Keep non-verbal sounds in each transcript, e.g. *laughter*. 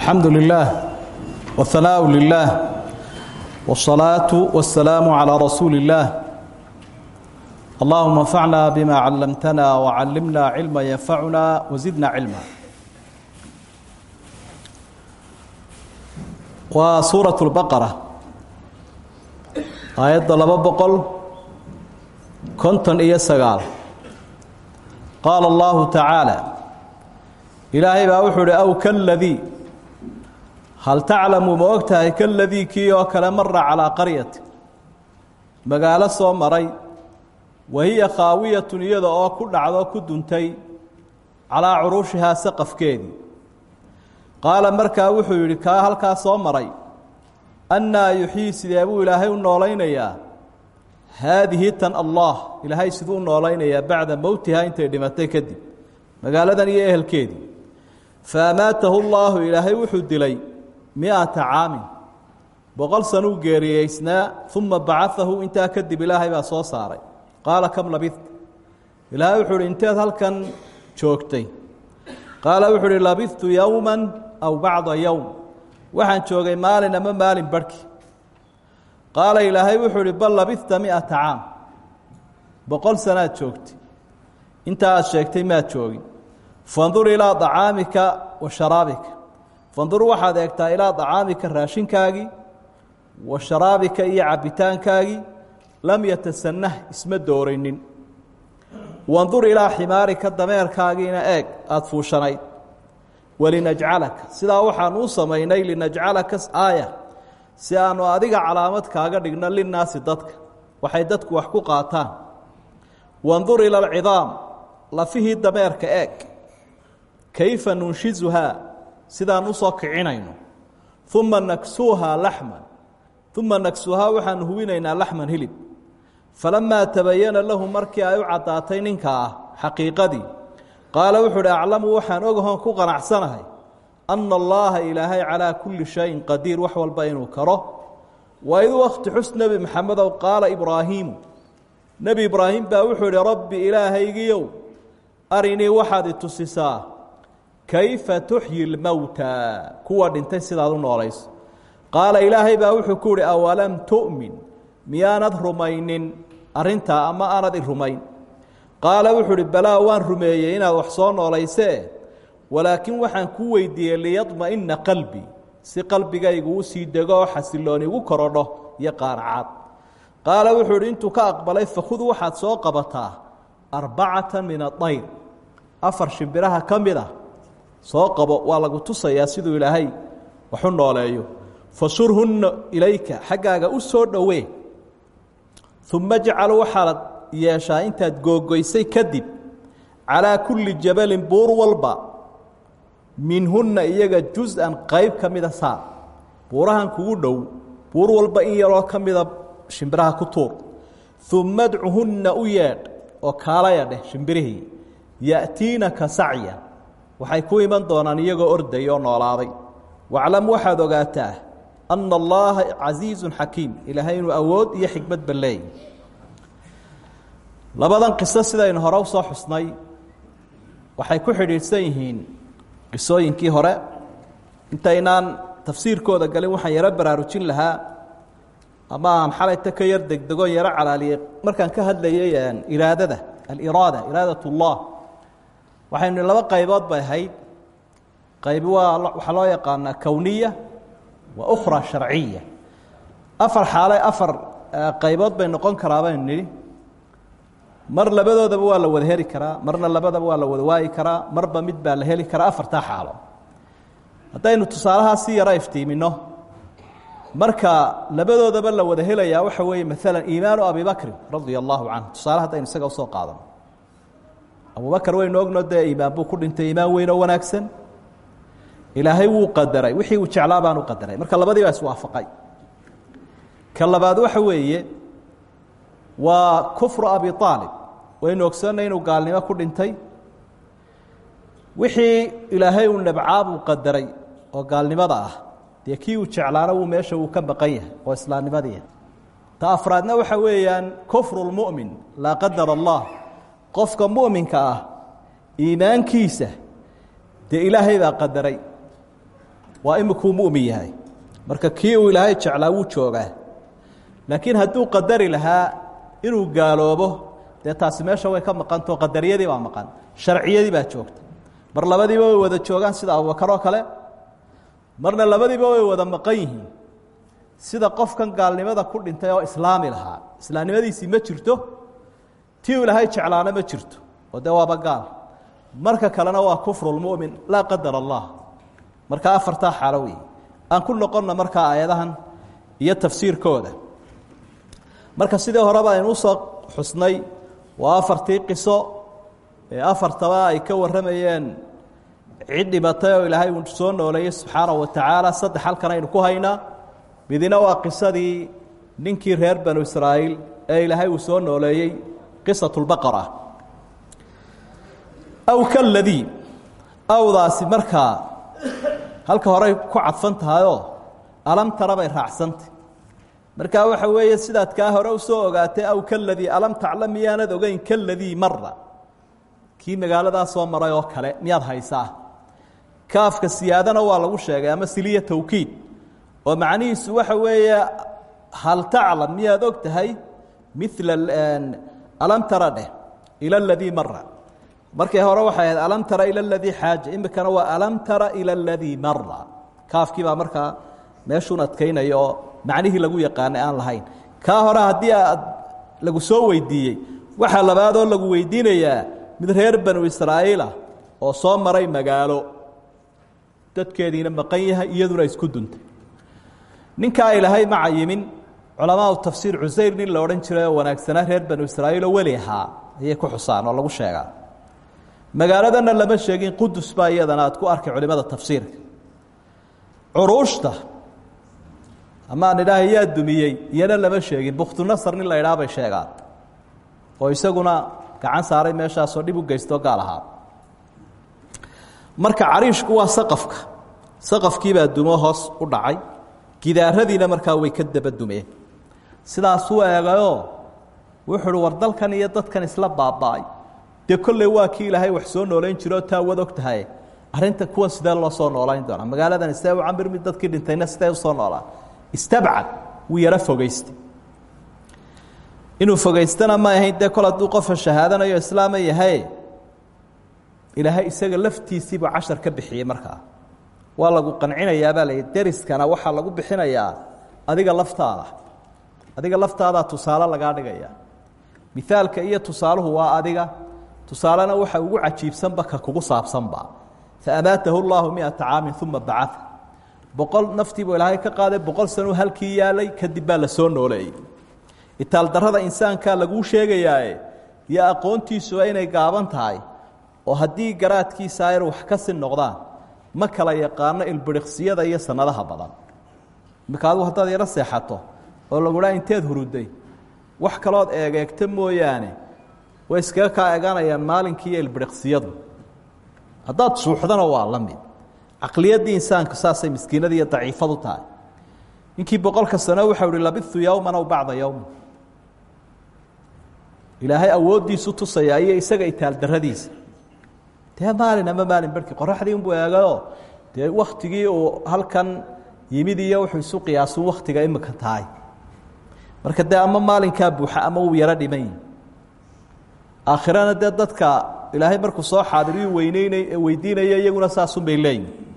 alxamdu lilah wاhanaaءu lilah wالصalaaةu wالsalaamu عalى rasuuli اllah allahuma اnfacna bima callamtana wcallimna cilma yanfacuna wazidna cilma waa suuraة اlbaqara aayadda laba boqol konton iyo sagaal qaala allahu tacaala ilaahay baa wuxuu uhi aw kaladii hal taclamu ma og tahay kaladii kii oo kale mara calaa qaryati magaalo soo maray wa hiya khaawiyatun iyada oo ku dhacdo ku duntay calaa curuushihaa saqafkeedii qaala markaa wuxuu yidhi kaa halkaa soo maray annaa yuxyii sidee buu ilaahay u noolaynayaa haadihi tan allah ilaahay siduu u noolaynayaa bacda mowtihaa intay dhimatay kadib magaaladan iyo ehelkeedii faamaatahu llaahu ilaahay wuxuu dilay mi-ata caamin. Boqol sanuu geeriyeysnaa uma bacaahu intaa kadib ilaahay baa soo saaray. Qaala kam labidta ilaahay wuxuu uhi inteed halkan joogtay. Qaala wuxuu uhi labidtu yowma aw bacda yowm waxaan joogay maalin ama maalin barhki. Qaala ilaahay wuxuu uhi bal labidta mi-ata caam. Boqol sanaad joogtay intaa aad sheegtay maad joogin. Fandur ilaa acaamika wa sharaabika fandur waxaad eegtaa ilaa acaamika raashinkaagii wa sharaabika iyo cabbitaankaagii lam yatasanah isma dooraynin. Wandur ilaa ximaarika dameerkaagiina eeg aada fuushanayd walinajcalaka sidaa waxaan u samaynay linajcalaka aaya si aanu adiga calaamad kaaga dhigno linnaasi dadka. Waxay dadku wax ku qaataan. Wandur ila alcidaam lafihii dameerka eeg. Kayfa nunshizuhaa sidaan u soo kicinayno. Uma naksuuhaa laxman. Uma naksuuhaa waxaanu hubinaynaa laxman hilib. Falamaa tabayana lahu markii ay u caddaatay ninka ah xaqiiqadii qaala wuxuu uhi aclamu waxaan ogahoon ku qanacsanahay anna allaaha ilaahay calaa kulli shayin qadiir wax walba inuu karo. Waid wakti xus nebi maxamedow qaala ibraahiimu. Nebi ibraahim baa wuxuu ihi rabbi ilaahaygiiow arinii waxaad i tusisaa kayfa tuxyi lmowta kuwa dhintay sidaad u noolayso. Qaala ilaahay baa wuxuu ku uhi awalam tu'min? Miyaanad rumaynin? Arrintaa ama aanad i rumayn? Qaala wuxuu uhi balaa waan rumeeyey inaad wax soo noolaysee. Walaakin waxaan ku weydiiyey liyadma'ina qalbi. Si qalbigaygu u sii dego oo xasilooni igu korodho iyo qaanacaad qaala wuxuu ihi intuu ka aqbalay fakhud waxaad soo qabataa arbacata min adayr afar shimbiraha ka mid a soo qabo waa lagu tusayaa siduu ilaahay waxu nooleeyo. Fasurhunna ilayka xaggaaga u soo dhowee uma jcal waxaad yeeshaa intaad googoysay kadib calaa kulli jabalin buur walba minhunna iyaga jus-an qayb ka mida saar buurahan kugu dhow buur walba in yaroo ka mida shimbiraha ku tuur. Uma dcuhunna u yeedh oo kaalaya dheh shimbirihii. Ya'tiinaka sacya waxay ku iman doonaan iyagoo orday oo noolaaday. Waclam waxaad ogaataa ana allaha casiizun xakiim. Ilaahay inuu awood iyo xikmad ba leeyay labadan qiso sidaynu hore u soo xusnay. Waxay ku xidhiidhsan yihiin qisooyinkii hore. Intaynaan tafsiirkooda galin waxaan yaro baraarujin lahaa. Ama aan xalayta ka yar degdegoon yaro calaaliyey markaan ka hadlayay iraadada aliraada iraadat ullah waxaynu laba qaybood bay ahayd. Qaybi waa waxaa loo yaqaanaa kowniya wa ukhra sharciya. Afar xaale afar qaybood bay noqon karaa baynu mar labadoodaba waa la wada heli karaa marna labadaba waa la wada waayi karaa marba mid baa la heli karaa afartaa xaalo. Haddaynu tusaalahaa si yaro iftiimino marka labadoodaba la wada helayaa waxa weeye maalan iimaanu abi bakrin radia allahu canhu. Tusaale haddaynu isaga u soo qaadano abubakar waynu ogno dee iimaan buu ku dhintay iimaan weyn oo wanaagsan? Ilaahay wuu qadaray wixii uu jeclaa baanu qadaray. Marka labadii baa iswaafaqay ka waxa weeye waa kufru abi aalib waynu ogsoonnay inuu gaalnimo ku dhintay. Wixii ilaahay uu nabcaa buu qadaray oo gaalnimada ah dee uu jeclaana wuu meesha uu ka yahay oo islaamnimadiia ta afraadna waxa weeyaan kufru lmu'min laa qadar allah qofka mu'minka ah iimaankiisa dee ilaahay baa qadaray. Waa imikuu mu'min yahay. Marka kii uu ilaahay jeclaa wuu joogaa. Laakiin hadduu qadari lahaa inuu gaaloobo dee taasi meesha way ka maqantao qadariyadii baa maqan sharciyadii baa joogta mar labadiiba way wada joogaan sida abubakar oo kale. Marna labadiiba way wada maqan yihiin. Sida qofkan gaalnimada ku dhintay oo islaami lahaa islaamnimadiisii ma jirto tii u ilaahay jeclaana ma jirto. Oo dee waaba gaal. Marka kalena waa kufrulmu'min laa qadar allah. Marka afartaa xaalo wey aan ku noqonna markaa aayadahan iyo tafsiirkooda. Marka sidii horeba aynu u soo xusnay waa afartii qiso ee afartaba ay ka warramayeen cid dhibatay oo ilaahay uu soo nooleeyey subxaanahu wa tacaala saddex halkan aynu ku haynaa. Midina waa qisadii ninkii reer banu israa'iil ee ilaahay uu soo nooleeyey qisatu lbaqara aw kaladii awdaasi markaa halka horey ku cadfan alam tara raacsantay markaa waxa weeye sidaad kaa hore u soo ogaatay aw kaladii alam taclam miyaanad ogeyn kaladii mara kii magaaladaa soo maray oo kale miyaad haysaa? Kaafka siyaadana waa lagu sheegay ama siliya tawkiid. Oo macnihiisu waxa weeye hal taclam miyaad og tahay mila alam tara dheh ila aladii mara markii hore waxay ahayd alam tara ila aladii xaaja. Imikana waa alam tara ila aladii mara kaafkii baa markaa meeshuun adkaynaya oo lagu yaqaanay aan lahayn. Kaa hore haddii lagu soo weydiiyey waxaa labaadoo lagu weydiinayaa mid reer banu israa'iila oo soo maray magaalo. Dadkeediina maqan yahay iyaduna isku duntay. Ninkaa ilaahay ma cayimin culamaau tafsiir cusayr nin la odhan jiray oo wanaagsanaa reer banu israa'iil oo weli ahaa ayay ku xusaan oo lagu sheegaa. Magaaladana lama sheegin qudus baa iyadana aad ku arkay culimada tafsiirka. Curuushta amaan idhaaha yaa dumiyey iyana lama sheegin bukhtunasar nin la idhaha bay sheegaan oo isaguna gacan saaray meeshaasoo dhib u geystoo gaal ahaa marka cariishku waa saqafka saqafkiibaa dumo hoos u dhacay gidaaradiina markaa way ka daba dumeen sidaasuu eegayoo wuxuu uhi war dalkan iyo dadkan isla baaba'ay. Dee kolley waa kii ilaahay wax soo noolayn jiroo taa wad og tahay arrinta sidee loo soo noolayn doonaa? Magaaladan sidee u cambirmi dadkii dhintayna sidee u soo noolaa? Istabcad wuu yaro fogeystay inuu fogeystana ma ahayn dee kol hadduu qofa shahaadanayo islaama yahay ilaahay isaga laftiisiibuu cashar ka bixiyey markaa. Waa lagu qancinayaabaa la deriskana waxaa lagu bixinayaa adiga laftaada adiga laftaadaa tusaale lagaa dhigaya. Mithaalka iyo tusaaluhu waa adiga. Tusaalena waxa ugu cajiibsanba ka kugu saabsanba. Faamaatahu llaahu miata caamin uma bacaa boqol naftiibuu ilaahay ka qaaday boqol sanuu halkii yaalay kadib baa la soo nooleeyey. Itaaldarrada insaankaa laguu sheegayaae iyo aqoontiisu inay gaaban tahay oo haddii garaadkiisa ayna wax ka si noqdaan ma kala yaqaano ilbiriqsiyada iyo sanadaha badan. Imika adigu haddaad seexato oo laguhaa inteed huruday wax kalood eegeegta mooyaane way iskaga kaa eganayaan maalinkii iyo ilbiriqsiyadu. Haddaad suuxdana waa la mid. Caqliyaddii insaanku saasay miskiinada iyo daciifadu tahay. Ninkii boqolka sano waxau ihi labitu yowman aw bacda yowman ilaahay awooddiisu tusayaa iyo isaga itaaldarradiisa dee maalin ama maalin barhkii qoraxdii unbuu eegayoo? Dee waktigii uu halkan yimid iyo wuxuu isu qiyaasu waktiga imika tahay marka dee ama maalinkaa buuxa ama wuu yaro dhiman yihi aakhirana dee dadka ilaahay markuu soo xaadiriyu weyneynay weydiinaya iyaguna saasunbay leeyihiin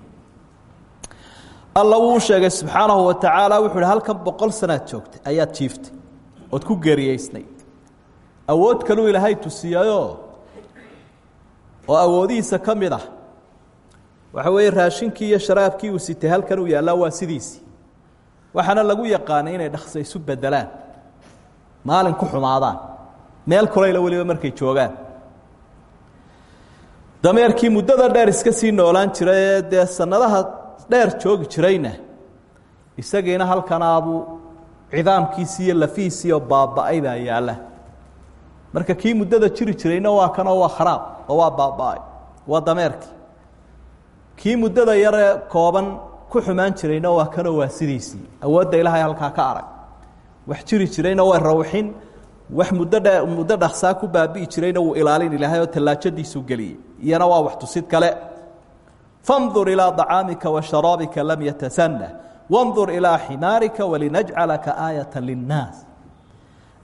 alla wuu sheegay subxaanahu wa tacaala wuxuu hi halkan boqol sanaad joogtay ayaad jiiftay ood ku geeriyeysnay awood kaluu ilaahay tusiyayoo oo awoodihiisa ka mid ah. Waxa weeye raashinkii iyo sharaabkii uu sitay halkan uu yaallaa waa sidiisii waxaana lagu yaqaanay inay dhaksa isu bedelaan maalin ku xumaadaan. Meel kulayla weliba markay joogaan. Dameerkii muddada dheer iska sii noolaan jiray ee dee sanadaha dheer joogi jirayna isagiina halkanaabuu cidaamkiisii iyo lafihiisii oo baaba'ay baa yaalla. Marka kii muddada jiri jirayna waa kanoo waa kharaab oo waa baaba'ay waa dameerkii. Kii muddada yaree kooban ku xumaan jirayna waa kanoo waa sidiisii awoodda ilaahay halkaa ka arag. Wax jiri jirayna waa rawxin wax muddo muddo dhaksaa ku baabi'i jirayna wuu ilaalin ilaahay oo tallaajadiisuu geliyey. Iyana waa wax tusid kale. Fandur ilaa طacaamika washaraabika lam yatasanah wandur ilaa ximaarika walinajcalaka aayata linnaas.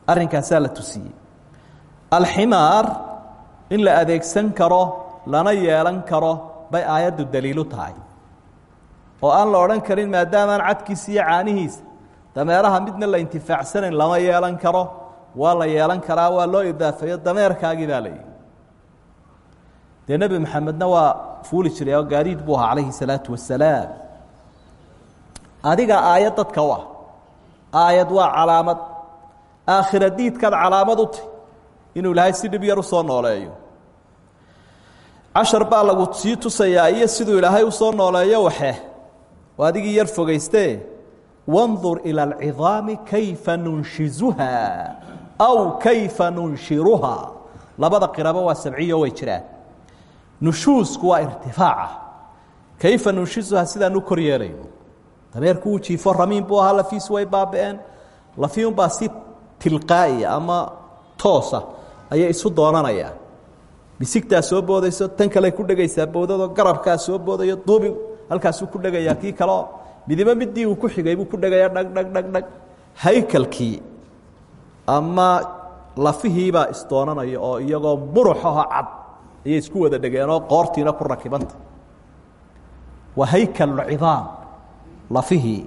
Arrinkaasaa la tusiyey. Alximaar in la adeegsan karo lana yeelan karo bay aayaddu daliilu tahay oo aan la odhan karin maadaamaan cadkiisa iyo caanihiisa dameeraha midna la intifaacsanayn lama yeelan karo. Waa la yeelan karaa waa loo idaafeeyo dameerkaagii baa layihi dee nebi maxamedna waa fuuli jiray oo gaadiid buu ahaa calayhi salaatu wasalaam adiga aayad dadka u ah aayad waa calaamad. Aakhira diidkaad calaamad u tahy inuu ilaahay si dhib yar u soo nooleeyo. Cashar baa lagu sii tusayaa iyo siduu ilaahay u soo nooleeyo waxe oo adigii yar fogaystee? Wandur ilى اlcidaami kayfa nunshizuha aw kayfa nunshiruha. Labada qirabo waa sabciyo way jiraan. Nushuusku waa irtifaaca. Kayfa nunshizuha sidaanu kor yeelayno dameerku uu jiifo ramiin buu ahaa lafiisu way baaba-een. Lafiunbaa si tilqaa'iya ama toosa ayay isu doonanayaan. Misigtaa soo boodayso tan kale ku dhegaysaa bowdadoo garabkaa soo boodayo duubi halkaasuu ku dhegayaa kii kaleo. Midibo midii uu ku xigay buu ku dhegayaa dhag dhag dhag dhag. Haykalkii ama lafihiibaa isdoonanaya oo iyagoo muruxaho cad ayay isku wada dhegeenoo qoortiina ku rakibanta. Waa haykalcidaam lafihii.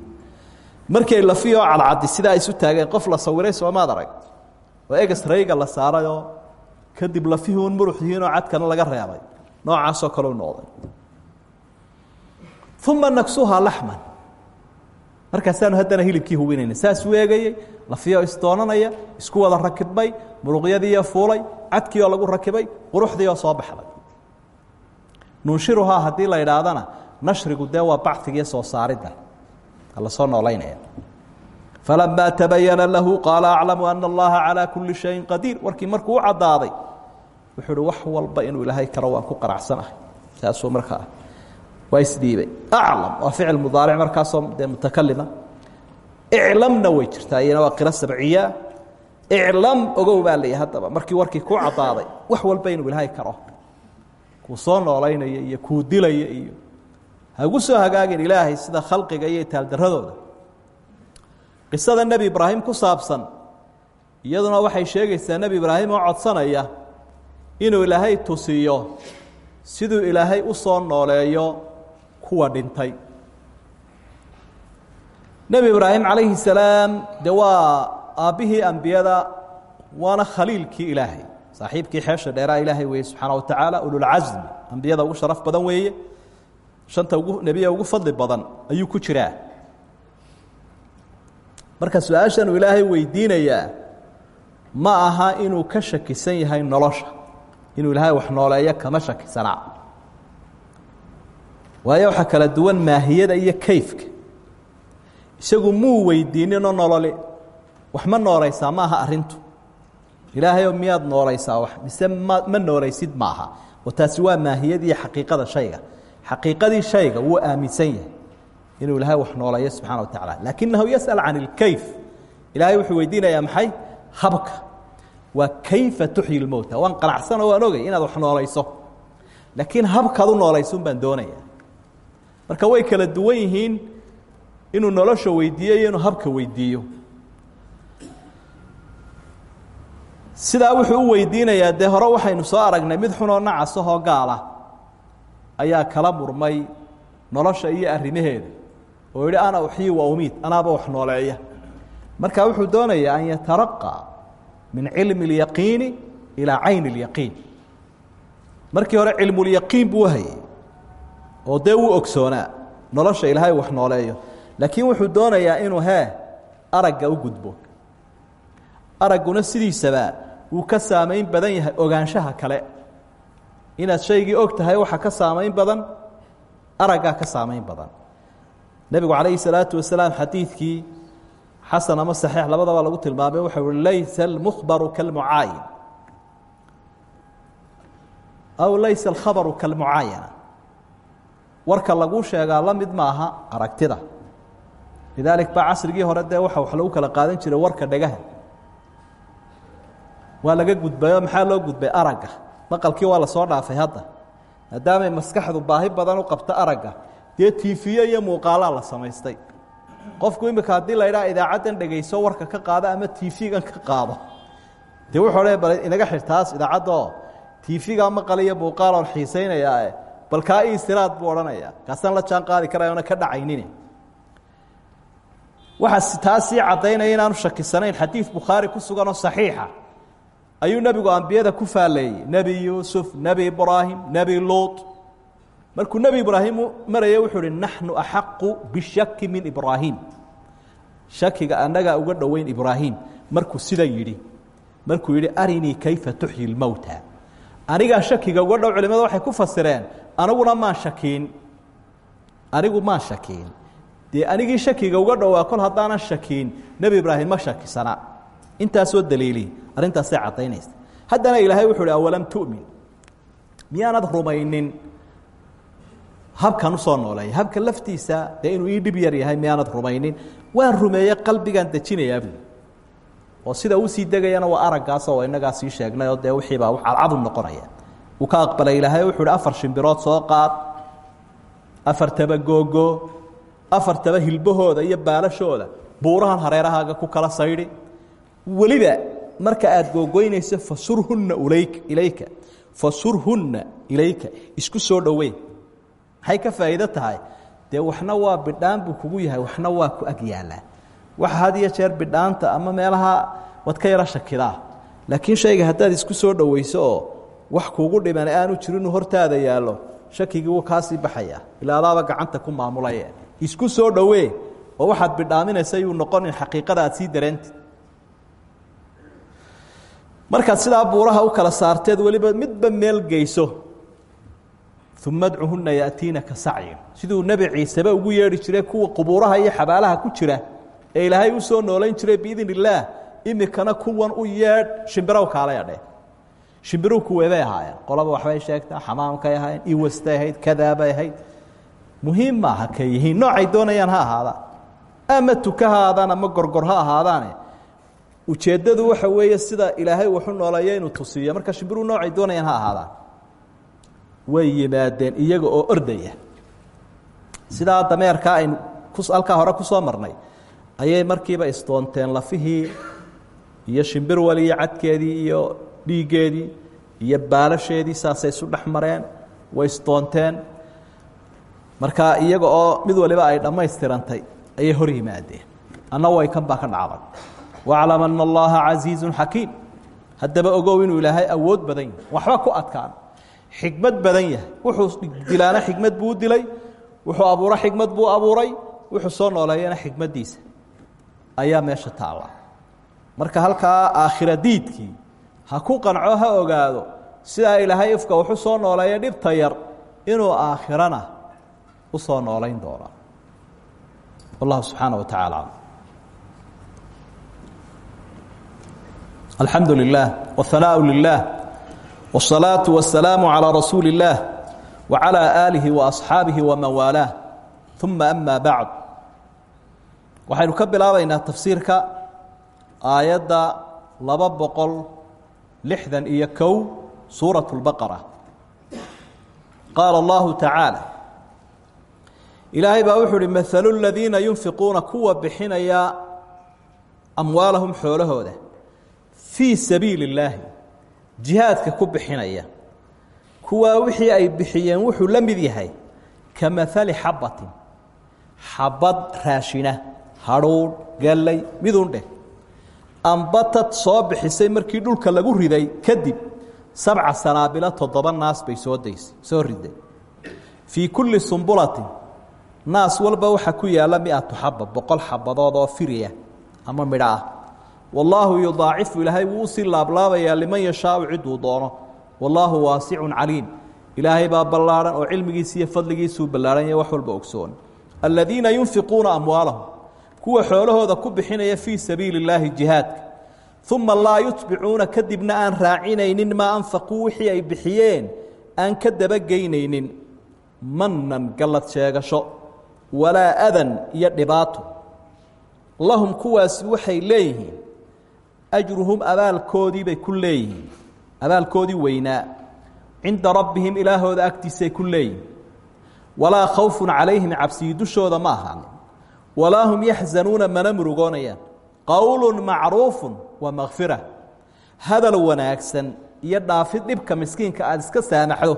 Markay lafihii oo cadcadi sidaa isu taageen qof la sawiray soomaad arag. Oo eges rayga la saarayoo kadib lafihii un muruxyihiinoo cadkana laga reebay. Noocaasoo kale u noqday uma naksuhaa laxman markaasaanu haddana hilibkii hubinayna saasuu eegayey lafiyo isdoonanaya isku wada rakibmay muruqyadiiyo fuulay cadkii oo lagu rakibay quruxdii oo soo baxday. Nunshiruhaa haddii la idhaahdana nashrigu dee waa bacigiiyo soo saaridda la soo noolaynaya. Falamaa tabayana lahu qaala aclamu ana allaha calaa kuli shayin qadiir. Warkii markuu u caddaaday wuxuu uhi wax walba inuu ilaahay karo waan ku qanacsanahay saasuu markaa waa isdhiibay aclam waa ficil mudaaric markaasoo dee mutakalima iclamna way jirtaa iyana waa qiro sabciya. Iclam ogow baa layihi haddaba. Markii warkii ku caddaaday wax walba inuu ilaahay karo. Kuu soo noolaynaya iyo kuu dilaya iyo hagu soo hagaagin ilaahay sida khalqiga iyo taaldaradooda qisada nebi ibraahim ku saabsan iyaduna waxay sheegaysaa nebi ibraahim oo codsanaya inuu ilaahay tusiyo siduu ilaahay u soo nooleeyo kuwa dhintay. Nebi ibraahim calayhi salaam de waa aabbihii ambiyada waana khaliilkii ilaahay. Saaxiibkii xeesha dheeraa ilaahay weeye subxaana wa tacaala ululcasmi ambiyada ugu sharaf badan weeye shanta ugu nebiya ugu fadli badan ayuu ku jiraa. Marka su'aashan uu ilaahay ma aha inuu ka shakisan yahay nolosha. Inuu ilaahay wax nooleeyo kama shakisanaa waayo waxaa kala duwan maahiyada iyo kayfka isagu muu weydiininoo nololi wax ma nooleysaa ma aha arrintu ilaahayoo miyaad nooleysaa wax mise ma ma nooleysid maaha oo taasi waa maahiyadii xaqiiqada shayga xaqiiqadii shayga wuu aaminsan yahay inuu ilaahay wax nooleeyo subxana wa tacaala laakinahu yasأal can اlkayf ilaahay wuxuu weydiinayaa maxay habka waa kayfa tuxyi اlmowta waan qanacsanoo waan ogay inaad wax nooleyso laakiin habkaad u noolaysun baan doonaya marka way kala duwan yihiin inuu nolosha weydiiyo iyo habka weydiiyo. Sidaa wuxuu u weydiinayaa dee hore waxaynu soo aragnay mid xunoo nacasahoo gaala ayaa kala murmay nolosha iyo arrimaheeda. Oo yihi ana uxyi wa umiid anaaba wax nooleeya. Marka wuxuu doonayaa an yataraqa min cilmi اlyaqiini ilaa cayn اlyaqiin markii hore cilmulyaqiin buu hayay oo dee wuu nolosha ilaahay wax nooleeyo. Laakiin wuxuu doonayaa inuu hee aragga u gudbo. Aragguna sidiisaba wuu ka saamayn badan yahay ogaanshaha kale. Inaad shaygii og tahay ka saamayn badan araggaa ka saamayn badan. Nebigu calayhi salaatu wasalaam xadiidkii xasan ama saxiix labadaba lagu tilmaamay waxau uhi laysa almukhbaru kalmucaayin. Aw laysa alkhabaru kalmucaayana warka laguu sheegaa la mid maaha aragtida. Lidaalik baa casrigii hore dee waxa wax lagu kala qaadan jiray warka dhegaha. Waa laga gudbayoo maxaa loo gudbay? Aragga. Maqalkii waa la soo dhaafay hadda. Maadaamay maskaxdu baahi badan u qabto aragga dee tiifiye iyo muuqaalaa la samaystay. Qofku imika haddii la idhaha idaacaddan dhegayso warka ka qaado ama tiifigan ka qaado. Dee wuxuu odhan bal inaga xirtaas idaacaddaoo tiifigaa maqal iyo muuqaaloon xiisaynayaa bal kaa iistiraad buu odhanayaa. Kaasaan la jaan qaadi karaya ona ka dhacaynin waxaa taa sii caddaynaya inaanu shakisanayn. Xadiid bukhaari ku suganoo saxiixa. Ayuu nebigu ambiyada ku faalleeyey nebi yuusuf nebi ibraahim nebi luut. Markuu nebi ibraahim maraya wuxuu uhi naxnu axaqu bishaki min ibraahim. Shakiga annagaa uga dhoweyn ibraahim. Markuu sidan yidhi markuu yidhi arinii kayfa tuxyi lmowta anigaa shakiga uga dhow culimada waxay ku fasireen aniguna maan shakiin. Anigu maan shakiin. Dee anigii shakiga uga dhowaa kol haddaanan shakiin nebi ibraahim ma shakisana. Intaasoo daliili arrintaasay caddaynaysa. Haddana ilaahay wuxu uhi awalam tu'min? Miyaanad rumaynin? Habkan u soo nooleeya habka laftiisa dee inuu ii dhib yar yahay miyaanad rumaynin? Waan rumeeye qalbigaan dejinayaa buui oo sida uu sii degayana waa araggaasoo inagaa sii sheegnay oo dee wixiibaa cadcadu noqonaya. Uu ka aqbalay ilaahay wuxuu uhi afar shimbirood soo qaad afartaba googo afartaba hilbahooda iyo baalashooda buurahan hareerahaaga ku kala saydhi weliba marka aada googoynayso fasurhunna ulayk ilayka fasurhunna ilayka isku soo dhowey maxay ka faa'iido tahay. Dee waxna waa bidhaan buu kugu yahay waxna waa ku ag yaallaa waxa had iyo jeer bidhaanta ama meelaha waad ka yaro shakidaa laakiin shayga haddaad isku soo dhoweyso oo wax kuugu dhiman aanu jirinuu hortaada yaallo shakigii wuu kaasii baxaya. Ilaa adaaba gacanta ku maamulaye. Isku soo dhowee oo waxaad bidhaaminaysa yuu noqonin xaqiiqada aad sii dareentid. Markaad sidaa buuraha u kala saarteed weliba midba meel geyso uma adcuhunna yaatiinaka sacyin siduu nebi ciiseba ugu yeedhi jiray kuwa qubuuraha iyo xabaalaha ku jira ee ilaahay u soo noolayn jiray biidn imikana kuwan u yeedh shimbirow kaalay adhee shimbiruhu kuweebay ahaayeen. Qolaba waxbay sheegtaa xamaamkay ahaayeen iwastay ahayd kadaabay ahayd. Muhiim maaha kay yihiin. Noocay doonayaan ha ahaadaan ama tuka ha ahaadaan ama gorgor ha ahaadaane. Ujeeddadu waxa weeye sida ilaahay waxu nooleeya inuu tusiiyo marka shimbiruhu noocay doonayaan ha ahaadaan way yimaadeen iyaga oo ordaya. Sidaa dameerkaa aynu halkaa hore ku soo marnay ayay markiiba isdoonteen lafihii iyo shimbir waliyo cadkeedii iyo dhiiggeedii iyo baalasheedii saasay isu dhex mareen way isdoonteen marka iyaga oo mid waliba ay dhammaystirantay ayay hor yimaadeen. Anna way kan baa ka dhacday. Waclam ana allaha casiizun xakiim. Haddaba ogow inuu ilaahay awood badan yahay waxba ku adkaan. Xikmad badan yahay. Wuxuu dilaana xikmad buu dilay wuxuu abuuro xikmad buu abuuray wuxuu soo nooleeyana xikmaddiisa ayaa meesha taala. Marka halkaa aakhira ha ku qanco ha ogaado sidaa ilaahay ifka wuxu soo nooleeya dhibta yar inuu aakhirana u soo noolayn doona. Wallahu subxaana wa tacaala. Alxamdu lilah wahanaau lilah wاsalaatu wasalaamu calaa rasuuli اllaah wacalaa aalihi waasxaabihi waman waalaah uma ama bacd waxaynu ka bilaabaynaa tafsiirka aayadda laba boqol lixdan iyo kow suuraة اlbaqara qaala اllahu tacaalى ilaahay baa wuxuu uhi mahalu ladiina yunfiquuna kuwa bixinaya amwaalahum xoolahooda fii sabiili اllaahi jihaadka ku bixinaya kuwaa wixii ay bixiyeen wuxuu la mid yahay ka mahali xabbatin xabad raashina hadhuudh gallay midun dheh ambatad soo bixisay markii dhulka lagu riday kadib sabca sanaabilo toddoba naas bay soo daysay soo riday. Fii kulli sumbulatin naas walba waxaa ku yaalla mi-atu xaba boqol xabadood oo firiya ama midho ah. Wallaahu yudaacifu ilaahay wuu u sii laablaabayaa liman yashaau ciduu doono. Wallaahu waasicun caliim. Ilaahay baa ballaadhan oo cilmigiisa iyo fadligiisuu ballaadhan yahay wax walba ogsoon. Aladiina yunfiquuna amwaalahum kuwa xoolahooda ku bixinaya fii sabiili اllaahi jihaadka. Uma laa yutbicuuna kadibna aan raacinaynin maa anfaquu wixii ay bixiyeen aan ka dabageynaynin. Manan gallad sheegasho walaa adan iyo dhibaato. Lahum kuwaasi waxay leeyihiin ajruhum abaalkoodii bay ku leeyihiin. Abaalkoodii weynaa. Cinda rabbihim ilaahooda agtiisay ku leeyihiin walaa khawfun calayhim cabsiyi dushooda ma ahaanin walaa hum yaxzanuuna mana murugoonayaan. Qowlu macruufu wa makfira hadal wanaagsan iyo dhaafid dhibka miskiinka aada iska saamaxdo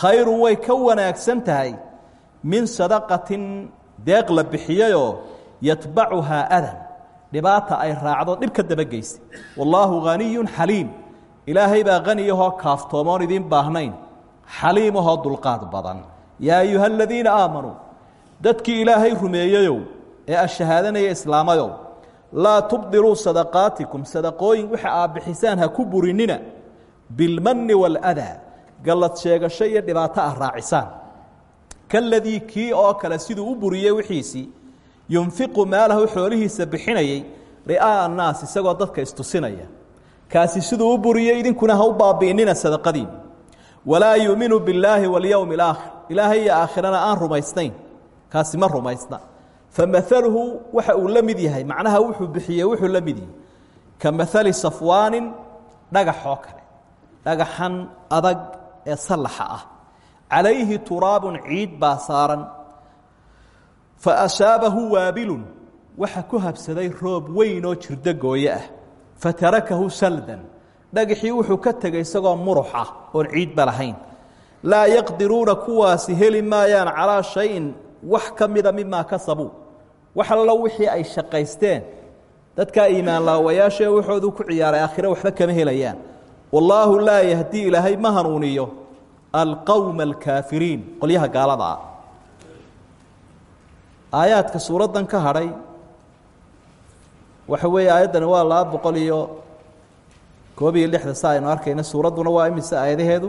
khayrun way ka wanaagsan tahay. Min sadaqatin deeq la bixiyayoo yatbacuhaa adan. Dhibaata ay raacdo dhib ka dabageysa wallaahu haniyun xaliim. Ilaahay baa haniyahoo kaaftoomoon idiin baahnayn. Xaliimahoo dulqaad badan. Yaa ayuha aladiina aamanuu dadkii ilaahay rumeeyeyow ee ashahaadanaya islaamayow laa tubdiluu sadaqaatikum sadaqooyin waxa aad bixisaan ha ku burinina. Bilmanni waaladaa gallad sheegasho iyo dhibaato ah raacisaan kaladii kii oo kale siduu u buriyey wixiisii yunfiqu maalahu xoolihiisa bixinayay ri'aa'a annaas isagoo dadka istusinaya. Kaasi siduu u buriyey idinkuna ha u baabi'inina sadaqadiin. Walaa yuuminu billaahi walyowmi alaakhir ilaahay iyo aakhirana aan rumaysnayn kaasi ma rumaysna. Famahaluhu waxa uu la mid yahay macnaha wuxuu bixiyey wuxuu la mid yahay. Ka mahali safwaanin dhagaxoo kale. Dhagaxan adag ee sallaxa ah. Calayhi turaabun ciid baa saaran. Fa asaabahu waabilun waxa ku habsaday roob weyn oo jirdo gooye ah. Fatarakahu saldan dhagaxii wuxuu ka tegay isagoo murux ah oon ciidba lahayn. Laa kuwaasi heli maayaan calaa shayin wax ka mida mimaa kasabuu wax allo wixii ay shaqaysteen. Dadkaa iimaan laawayaashee waxoodu ku ciyaaray aakhire waxba kama helayaan. Wallaahu laa yahdii ilaahay ma hanuuniyo. Alqowma alkaafiriin qolyaha gaalada ah. Aayaadka suuraddan ka hadhay waxa weeye aayaddani waa laba boqol iyo koob iyo lixda sa aynu arkayna. Suuradduna waa imise aayadaheedu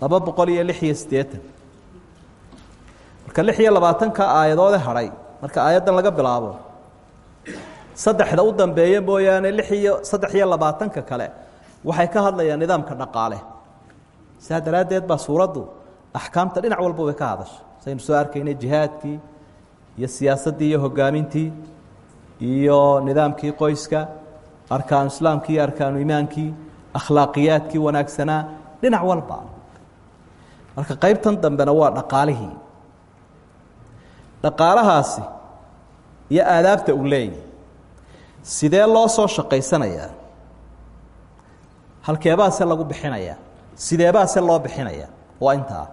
laba boqol iyo lix iyo siddeetan marka lix iyo labaatanka aayadoode hadhay. Marka aayaddan laga bilaabo. Saddexda u dambeeya mooyaane lix iyo saddex iyo labaatanka kale waxay ka hadlayaan nidaamka dhaqaale. Sidaa daraaddeed baa suuraddu axkaamta dhinac walba way ka hadasha saynu soo arkaynay jihaadkii iyo siyaasaddii iyo hogaamintii iyo nidaamkii qoyska arkaanu islaamkii iyo arkaanu imaankii akhlaaqiyaadkii wanaagsanaa dhinac walba. Marka qaybtan dambena waa dhaqaalihii dhaqaalahaasi iyo aadaabta uu leeyahy sidee loo soo shaqaysanayaa? Halkeebaase lagu bixinayaa sideebaase loo bixinayaa waa intaa.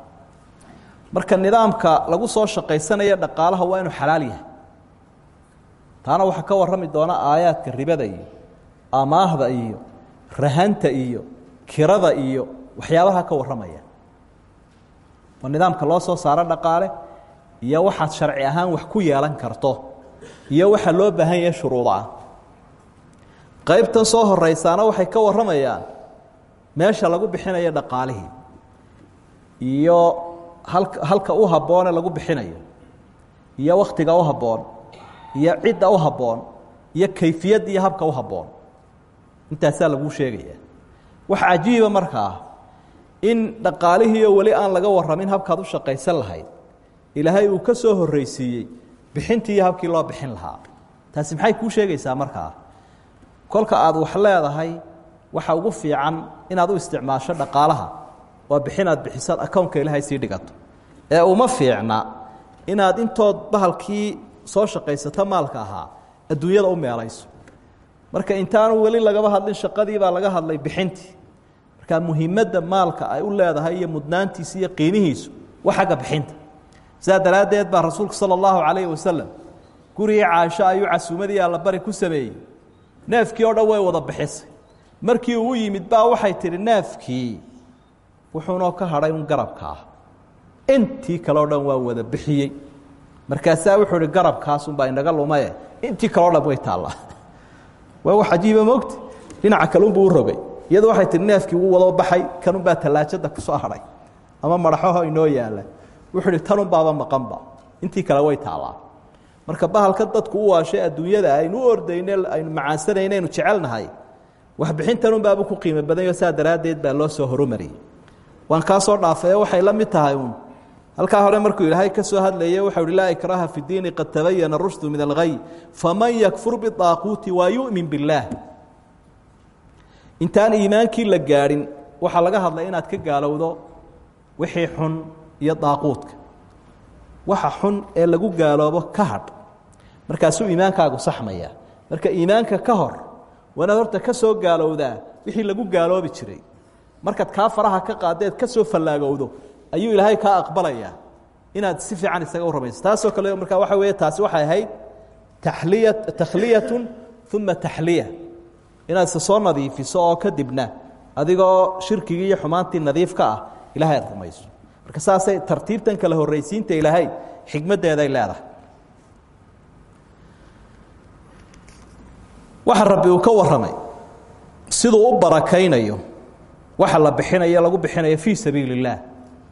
Marka nidaamka lagu soo shaqaysanaya dhaqaalaha waa inuu xalaal yahay. Taana waxaa ka warrami doona aayaadka ribada iyo amaahda iyo rahanta iyo kirada iyo waxyaabaha ka warramaya. Waa nidaamka loo soo saaro dhaqaale iyo waxaad sharci ahaan wax ku yeelan karto iyo waxa loo baahan yahay shuruudaa qaybtan soo horeysaana waxay ka warramayaan meesha lagu bixinayo dhaqaalihii iyo halka halka u habboone lagu bixinayo iyo wakhtiga u habboon iyo cidda u habboon iyo kayfiyadda iyo habka u habboon. Intaasaa laguu sheegaya. Wax cajiiba markaa in dhaqaalihiioo weli aan laga warramin habkaad u shaqaysan lahayd ilaahay uu ka soo horreysiiyey bixintii iyo habkii loo bixin lahaa. Taasi maxay kuu sheegaysaa markaa kolka aad wax leedahay waxa ugu fiican inaad u isticmaasho dhaqaalaha. Waa bixinaad bixisaad akownka ilaahay sii dhigato. Ee uma fiicna inaad intood bahalkii soo shaqaysato maalka ahaa adduunyada u meelayso. Marka intaanu weli lagaba hadlin shaqadii laga hadlay bixintii. Marka muhiimadda maalka ay u leedahay iyo mudnaantiisa iyo qiimihiisu waa xagga bixinta sidaa daraaddeed baa rasuulku sala allahu calayhi wasalam gurigii caaisho ayuu casuumadii allabari ku sameeyey. Neefkii oo dhan wada bixisay. Markii uu yimid baa waxay tidhi neefkii wuxuunoo ka hadhay un garabka ah. Intii kale dhan waa wada bixiyey. Markaasaa wuxuu ihi garabkaasunbaa inaga lumaye intii kaleo dhan way taallaa. Waa wax cajiiba mogti dhinaca kalunbuu u rogay. Iyado waxay tihi neefkii wuu wadoo baxay. Kanunbaa tallaajada ku soo hadhay. Ama madaxaho inoo yaalla wuxuu ihi tanunbaaba maqanba intii kale way taallaa. Marka bahalka dadku u waashay adduunyada aynu u ordayne aynu macaansanayne aynu jecelnahay waxbixintanunbaabu ku qiimo badanyo saa daraaddeed baa loo soo horumariyey. Waan kaa soo dhaafay waxay la mid tahay uun. Halkaa hore markuu ilaahay ka soo hadlayay waxau uhi laa ikraha fi diini qad tabayana rushdu min algay faman yakfur biaaquuti waa yu'min billaah intaan iimaankii la gaadhin waxaa laga hadlay inaad ka gaalowdo wixii xun iyo daaquudka. Waxa xun ee lagu gaaloobo ka hadh. Markaasuu iimaankaagu saxmaya. Marka iimaanka ka hor waa horta ka soo gaalowdaa wixii lagu gaaloobi jiray. Markaad kaa faraha ka qaadeed ka soo fallaagowdo ayuu ilaahay kaa aqbalayaa inaad si fiican isaga u ramayso taasoo kale markaa waxa weeye taasi waxay ahayd taxliya takhliyatun uma taxliya. Inaad soo nadiifiso oo kadibna adigoo shirkigii iyo xumaantii nadiif ka ah ilahay aad rumayso marka saasay tartiibtan kale horraysiinta ilaahay xikmaddeeday leedahay waxa rabbi uu ka warramay siduu u barakaynayo waxa la bixinayo lagu bixinayo fii sabiili اllaah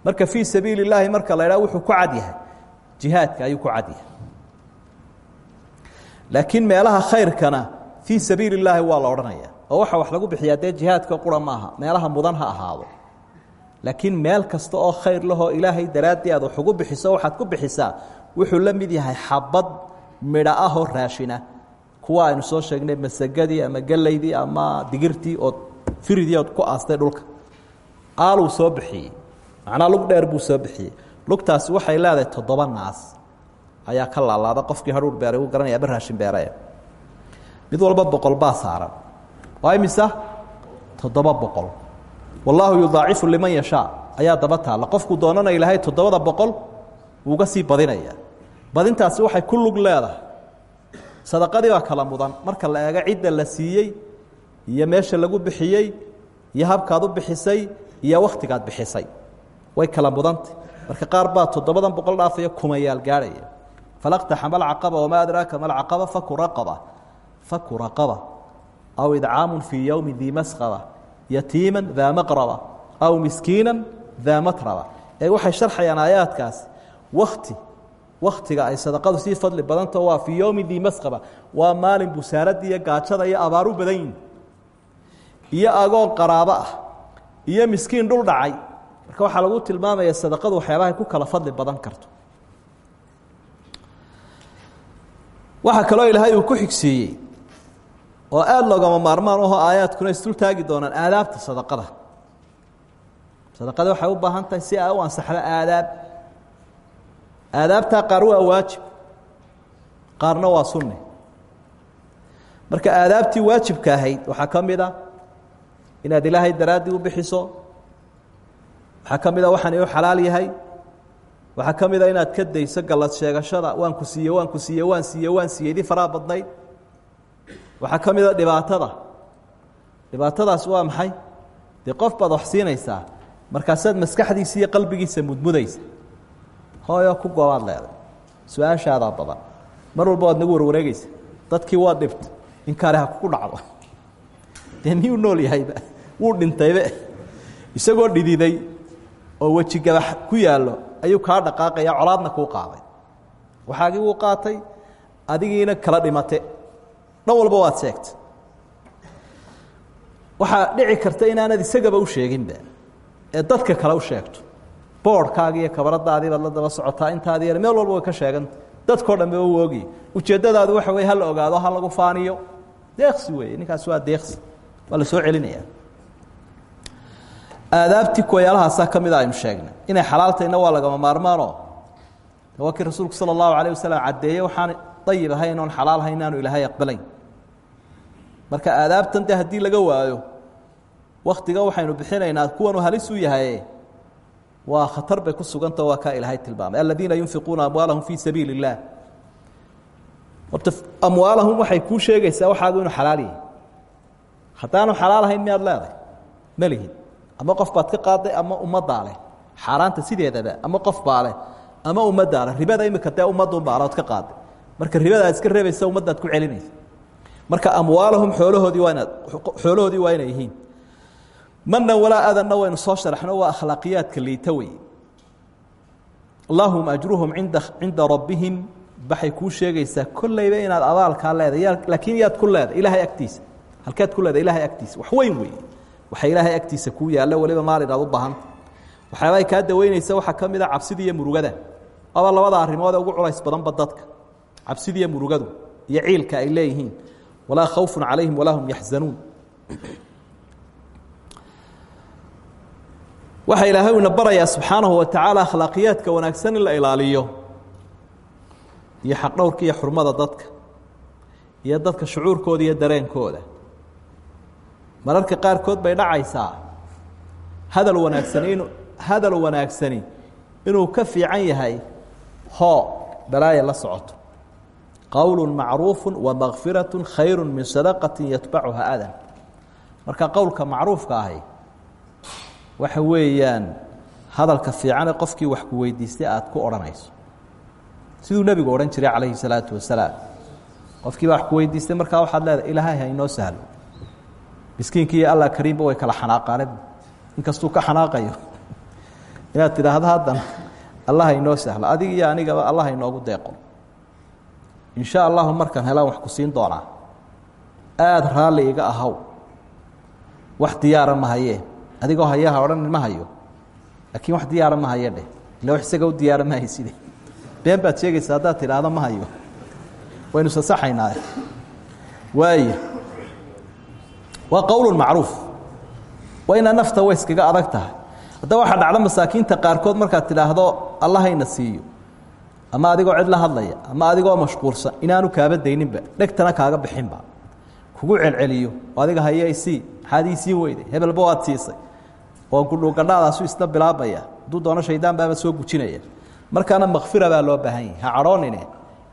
marka fii sabiili اllaahi marka la idhaha wuxuu ku cad yahay jihaadka ayuu ku cad yahay laakiin meelaha khayrkana fii sabiili اllaahi waa la odhanaya oo waxa wax lagu bixiyaa dee jihaadka qura maaha meelaha mudan ha ahaado laakiin meel kasta oo khayr lahoo ilaahay daraaddii aad wax ugu bixiso waxaad ku bixisaa wuxuu la mid yahay xabad midho ahoo raashina. Kuwa aynu soo sheegnay masagadii ama gelaydii ama digirtii ood firidii ood ku aastay dhulka. Aaluu soo bixiyey. Macnaa lug dheer buu soo bixiyey. Lugtaasi waxay leedahay toddoba naas. Ayaa ka laalaada. Qofkii hadhuur beeray uu garanaya ba raashin beeree mid walba boqol baa saaran. Waa imisa toddoba boqol wallaahu yudaacifu liman yashaa ayaa daba taalla. Qofku doonana ilaahay toddobada boqol wuuga sii badinaya. Badintaasi waxay ku lug leedahay. Sadaqadii baa kala mudan. Marka la eego cidda la siiyey iyo meesha lagu bixiyey iyo habkaad u bixisay iyo wakhtigaad bixisay. Way kala mudantay. Marka qaar baa toddobadan boqol dhaafaya kumayaal gaadhaya. Falaqtaxama alcaqaba wamaa adraaka ma alcaqaba faku raqaba faku raqaba aw idcaamun fii yowmi dii masqaba yatiima daa maqraba aw miskiina daa matraba. Ee waxay sharxayaan aayaadkaasi wakti waktiga ay sadaqadu sii fadli badanta waa fii yowmi dii masqaba waa maalin busaaradda iyo gaajada iyo abaaru badan yihiin iyo agoon qaraabo ah iyo miskiin dhul dhacay. Marka waxaa lagu tilmaamaya sadaqadu waxyaabahay ku kala fadli badan karto. Waxaa kaloo ilaahay uu ku xigsiiyey oo aada loogama maarmaan aho aayaadkuna isdul taagi doonaan aadaabta sadaqada. Sadaqada waxay u baahan tahay si ay u ansaxdo aadaab. Aadaabtaa qaar waa waajib qaarna waa sunni marka aadaabtii waajibka ahayd waxaa ka mid a inaad ilaahay daraaddii u bixiso. Waxaa ka mid a waxaan iu xalaal yahay. Waxaa ka mid a inaad ka dayso gallad sheegashada waan ku siiye waan ku siiye waan siiye waan siiye idii faraha badnayd waxaa ka mid a dhibaatada. Dhibaatadaas waa maxay? Dee qof baad wax siinaysaa markaasaad maskaxdiisa iyo qalbigiisa mudmudaysa. Hooyo ku goobaad leeday. Su'aashaadaa badan. Mar walba waad nagu warwareegeysa dadkii waa dhibta. In kaale ha kugu dhacdo. Dee miyuu nool yahayba? Wuu dhintaybe. Isagoo dhididay oo weji gabax ku yaallo ayuu kaa dhaqaaqaya colaadna kuu qaaday waxaagii wuu qaatay adigiina kala dhimate dhan walba waad waxaa dhici karta inaanad isagaba u sheeginba ee dadka kale u sheegto. Boorhkaaga iyo kabaradaadii la daba socotaa intaadii meel walba way ka sheeganta dadkao dhanbe u oogi ujeeddadaadu waxa weye ha la ogaado ha lagu faaniyo. Deeqsi weeye ninkaas waa deeqsi. Waa la soo celinaya aadaabtii kuwayaalahaasaa ka mida aynu sheegnay. Inay xalaaltayna waa lagama maarmaano. Waa rasuulku sala allahu alayh wasalam caddeeye waxaan ayib ahayn oon xalaal ahayn ilaahay aqbalayn marka aadaabtan de haddii laga waayo waktiga waxaynu bixinaynaa kuwanu halis u yahaye waa khatar bay ku suganta waa kaa ilaahay tilmaamay. Aladiina yunfiquuna amwaalahum fii sabiili اllah horta amwaalahum waxay kuu sheegaysaa waxaagu inuu xalaal yahay. Haddaanu xalaal ahayn miyaad leedahay? Ma lihid ama qof baad ka qaaday ama ummaddaa leh. Xaaraanta sideedaba ama qof baa leh ama ummaddaa leh. Ribada imika dee ummadunbaa lood ka qaaday. Marka ribada aad iska reebaysa ummaddaad ku celinaysa marka amwaalahum xoolahoodii waa xoolahoodii waa inay yihiin. Mana walaa adanna waynu soo sharaxno waa akhlaaqiyaadka liita wey lahum ajruhum inda cinda rabbihim. Waxay kuu sheegaysaa kollayba inaad abaalkaa leedahay. Laakiin yaad ku leedahay ilaahay agtiisa. Halkead ku leedahay ilahay agtiisa. Wax weyn wey waxa ilaahay agtiisa kuu yaallo weliba maalin aad u baahanta waxyaabay kaa daweynaysa waxaa ka mid a cabsida iyo murugada. Aba labada arrimoodee ugu culays badanba dadka. Cabsida iyo murugadu iyo ciilka ay leeyihiin walaa khawfun calayhim walaa hum yaxzanuun waxaa ilaahay ina barayaa subxaanahu wa tacaala akhlaaqiyaadka wanaagsan in la ilaaliyo iyo xaqdhowrka iyo xurmada dadka iyo dadka shucuurkooda iyo dareenkooda. Mararka qaarkood bay dhacaysaa hadal wanaagsani inu hadal wanaagsani inuu ka fiican yahay hoo balaaya la socoto qowl macruufu wamakfiratu khayru min sadaqati yatbacuha adan marka qowlka macruufka ahi waxa weeyaan hadalka fiicane qofkii wax ku weydiistay aad ku odhanayso. Siduu nebigu odhan jiray calayhi salaatu wasalaam. Qofkii wax ku weydiistay markaa waxaad leedahay ilaahay ha inoo sahlo. Miskiinkii allah kariimba way kala xanaaqaane inkastuu ka xanaaqayo. Inaad tidhaahdo haddana allah hainoo sahlo. Adig iyo anigaba allah hainoogu deeqo in sha allahu markaan helaan wax ku siin doonaa. Aada raalli iga ahaw wax diyaara ma hayee adigoo hayaha odhan ma hayo. Laakiin wax diyaara ma haye dheh. Illa wax isaga u diyaara ma hayside been baad sheegaysa haddaad tidhaahdo ma hayo. Waynu sasaxaynaa waaya waa qowl macruuf. Waa inaa nafta way iskaga adag tahay. Haddaba waxaa dhacda masaakiinta qaarkood markaad tidhaahdo allahayna siiyo ama adigoo cid la hadlaya ama adigoo mashquulsan inaanu kaaba dayninba dhegtana kaaga bixinba. Kugu celceliyo adiga haye isii maxaad ii siin weyday hebelba waad siisay oo gudhugadhaadaasu isna bilaabaya hadduu doono shaydaan baaba soo gujinaya. Markaana makfira baa loo baahan yahay. Ha cadhoonine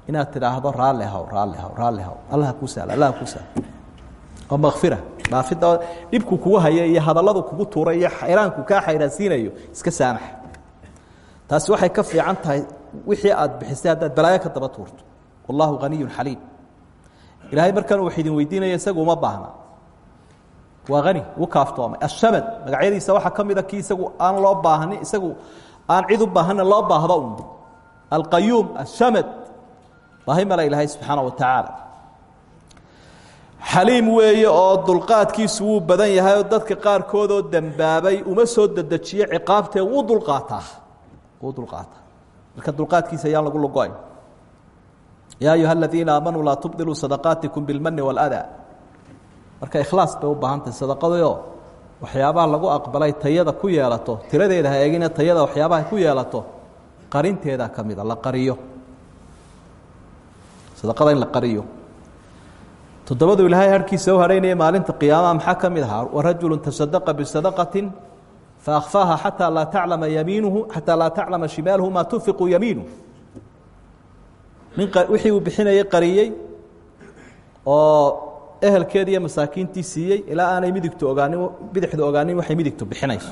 inaad tidhaahdo raalli haw raalli haw raalli haw. Allah kuu sahla allah kuu sahla oo makfira dhaafidda dhibku kugu haya iyo hadalladu kugu tuuray iyo xayraanku kaa xayraansiinayo iska saamax taasi waxay ka fiican tahay wixii aad bixisay haddaad balaayo ka daba tuurto. Wallaahu haniyun xaliim. Ilaahay markan wax idin weydiinaya isagu uma baahna. Waa hani u kaaftoomay. Ashamad magacyadiisa waxaa ka mida kii isagu aan loo baahni isagu aan cid u baahana loo baahdo un. Alqayuum ashamad baahi male ilaahay subxaana wa tacaala. Xaliim weeye oo dulqaadkiisu wuu badan yahay oo dadka qaarkoodoo dembaabay uma soo dedejiyo ciqaabtee wuu dulqaataa wuu dulqaataa marka dulqaadkiisa ayaan lagu lugo-ay yaa ayuha aladiina aamanuu laa tubdiluu sadaqaatikum bilmani waaladaa marka ikhlaas bay u baahan tahay sadaqadoo waxyaabaha lagu aqbalay tayada ku yeelato tiradeeda ha tayada waxyaabaha ku yeelato qarinteeda ka la qariyo. Sadaqada in la qariyo. Toddobadu ilaahay harhkiisa u hadhaynaya maalinta qiyaamaha maxaa ka mid ahaa? Warajulu tasadaqa bisadaqatin faakfaaha xataa laa taclama yamiinuhu xataa laa taclama shimaaluhu maa tunfiqu yamiinuh nin wixii uu bixinayay qariyey oo ehelkeedi iyo masaakiintii siiyey ilaa aanay midigtu ogaanin bidixdu ogaanin waxay midigtu bixinayso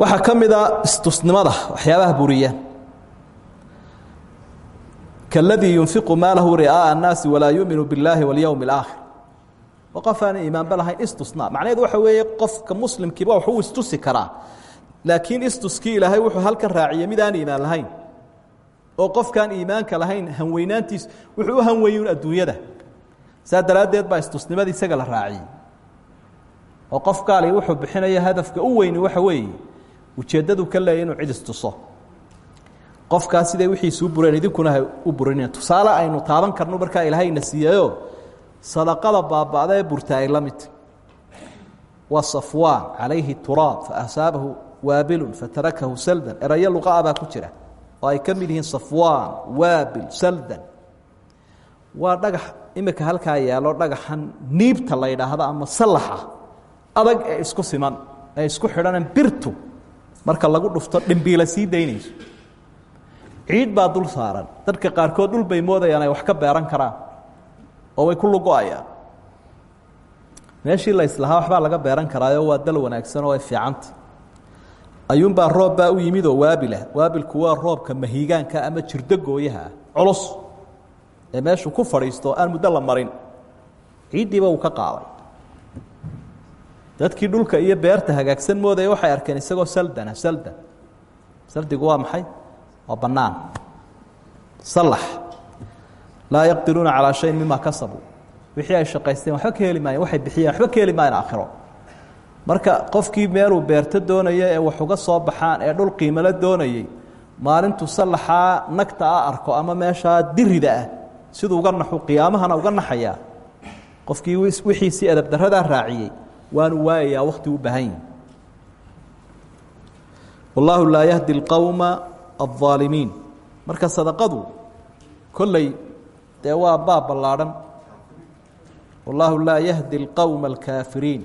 waxaa ka mid a istusnimada waxyaabaha buriya kaladii yunfiqu maalahu ri'aaءa الnaasi walaa yuuminu biاllaahi walyowm اlaakhir oo qof aan iimaanba lahayn istusna. Macnaheedu waxa weeye qofka muslimkiiba waxuu istusi karaa. Laakiin istuskii ilaahay wuxuu halkan raaciyey mid aan iimaan lahayn. Oo qofkaan iimaanka lahayn hanweynaantiis wuxuu u hanweeyun adduunyada. Saa daraaddeed baa istusnimadii isaga la raaciyey oo qof gaali wuxuu bixinaya hadafka u weyni waxa weeye ujeeddadu ka leeya inuu cid istuso. Qofkaas siday wixiisu u bureen idinkuna ha u buranina tusaale aynu taaban karno markaa ilaahayna siiyayo sadaqada baaba'da ee burta ay la midta waa safwaan calayhi turaab faasaabahu waabilun fatarakahu saldan. Erayo luqaa baa ku jira. Oo ay ka mid yihiin safwaan waabil saldan. Waa dhagax imika halkaa yaalo dhagaxan niibta la yidhaahdo ama sallaxa adag ee isku siman ee isku xidhanan birtu. Marka lagu dhufto dhimbiila sii daynayso. Ciid baa dul saaran. Dadka qaarkood dhul bay moodayaan ay wax ka beeran karaan oo way ku lugo-ayaan meeshii la islahaa waxbaa laga beeran karaayo waa dal wanaagsan oo ay fiicanta ayuunbaa roob baa u yimid oo waabilah waabilku waa roobka mahiigaanka ama jirdo gooyaha ah. Culus. Ee meeshuu ku fadhiisto aan muddo la marin. Ciiddiiba uu ka qaaday dadkii dhulka iyo beerta hagaagsan moodaya waxay arkeen isagoo saldana saldan saldigu waa maxay? Waa bannaan. Salax laa yaqdiruuna calaa shayin mima kasabuu wixii ay shaqaysteen waxba ka heli waxay bixiyeen waxba ka heli aakhiro. Marka qofkii meeluu beerto doonaya ee wax uga soo baxaan ee dhul qiimalo doonayay maalintuu sallaxaa nagta arko ama meeshaa dirida ah siduu uga naxu qiyaamahana uga naxayaa. Qofkii wixiisii edabdaradaa raaciyey waanu waayayaa wakhti u baahan yihi wallaahu laa yahdi alqowma alظaalimiin marka sadaqadu kolley dee waa baab ballaadhan wallaahu laa yahdi اlqowma اlkaafiriin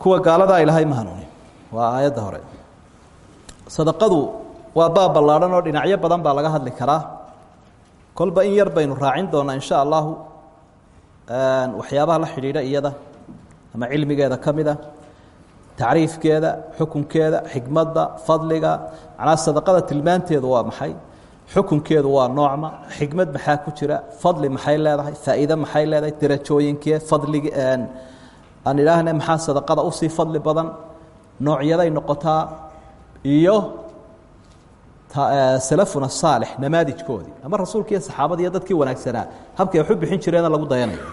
kuwa gaaladaa ilaahay ma hanuunin waa aayadda hore. Sadaqadu waa baab ballaadhan oo dhinacyo badan baa laga hadli karaa. Kolba in yar baynu raacin doonaa in sha allahu waxyaabaha la xidhiidha iyada ama cilmigeeda ka mid a xikmadda fadliga macnaa sadaqada tilmaanteedu waa maxay xukunkeedu waa noocma xikmad maxaa ku jira? Fadli maxay leedahay? Faa'iide maxay leedahay? Derajooyinkee fadligi aan idhaahne maxaa sadaqada u sii fadli badan? Noocyaday noqotaa iyo salafuna saalix namaadijkoodii. Ama rasuulka iyo saxaabada iyo dadkii wanaagsanaa. Habkay waxu bixin jireena lagu dayanayo.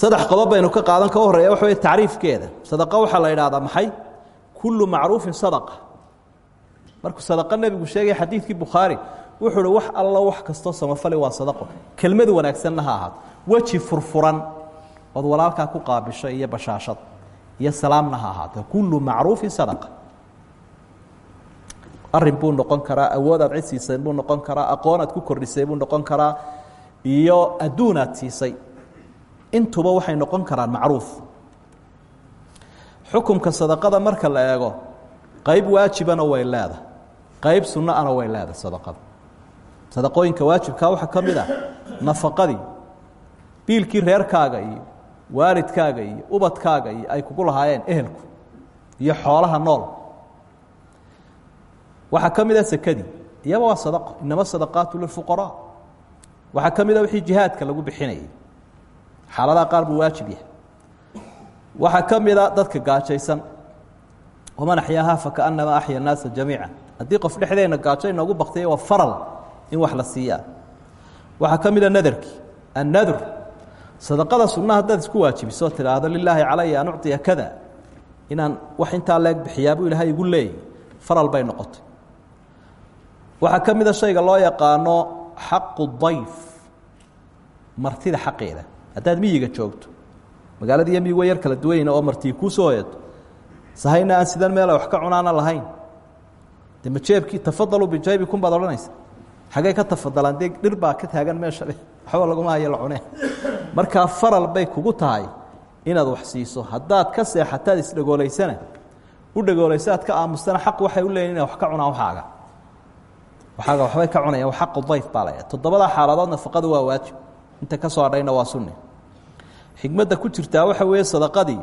Saddex qodob baynu ka qaadan ka horreeya waxa wey tacriifkeeda. Sadaqa waxaa la idhahdaa maxay? Kullu macruufin sadaqa markuu sadaqa nebigu sheegay xadiidkii bukhaari wuxuu uhi wax allo wax kastoo samafali waa sadaqo. Kelmad wanaagsanna ha ahaato weji furfuran ood walaalkaa ku qaabisho iyo bashaashad iyo salaamna ha ahaato kullu macruufin sadaqa. Arin buu noqon karaa awood aad cid siisay buu noqon karaa aqoon aad ku kordhisay buu noqon karaa iyo adduun aad siisay. Intuba waxay noqon karaan macruuf. Xukumka sadaqada marka la eego qayb waajibana way leedahay. Qayb sunnaana way leedahay sadaqada sadaqooyinka waajibkaa waxaa ka mid ah nafaqadii biilkii reerkaaga iyo waalidkaaga iyo ubadkaaga iyo ay kugu lahaayeen ehelku iyo xoolaha nool. Waxaa ka mida sekadii iyaba waa sadaqo inama sadaqaatu lilfuqaraa waxaa ka mida wixii jihaadka lagu bixinayay. Xaaladaha qaar buu waajib yahay. Waxaa ka mida dadka gaajaysan waman axyaahaa fakaanama axya naasa jamiica haddii qof dhexdeena gaajo inoogu baktaya waa faral in wax la siiyaa waxaa ka mida nadarkii annadr sadaqada sunna haddaad isku waajibiso tidhaahdo lilaahi calaya an ucطiya kada inaan wax intaa leeg bixiyaa buu ilaahay igu leeyay faral bay noqotay waxaa ka mida shayga loo yaqaano xaqu dayf martida xaqeeda haddaad miyiga joogto magaalada iyo miyigu way yar kala duwanyihin oo martii kuu soo hoyato sahayna aan sidan meel ay wax ka cunaana lahayn. De ma jeebkii tafadalu bijaybikum baad odhanaysa. Xaggee ka tafadalaan dee dhir baa ka taagan meeshabe waxba laguma hayo la cune markaa faral bay kugu tahay inaad wax siiso. Haddaad ka seexataad isdhagoolaysana u dhagoolayso aad ka aamustana xaq waxay u leeyihiin inay wax ka cunaan waxaaga. Waxaaga waxbay ka cunayaan xaqu dayf baa la toddobadaa xaaladood nafaqadu waa waajib. Inta ka soo hadhayna waa sunni xikmadda ku jirtaa waxa weeye sadaqadii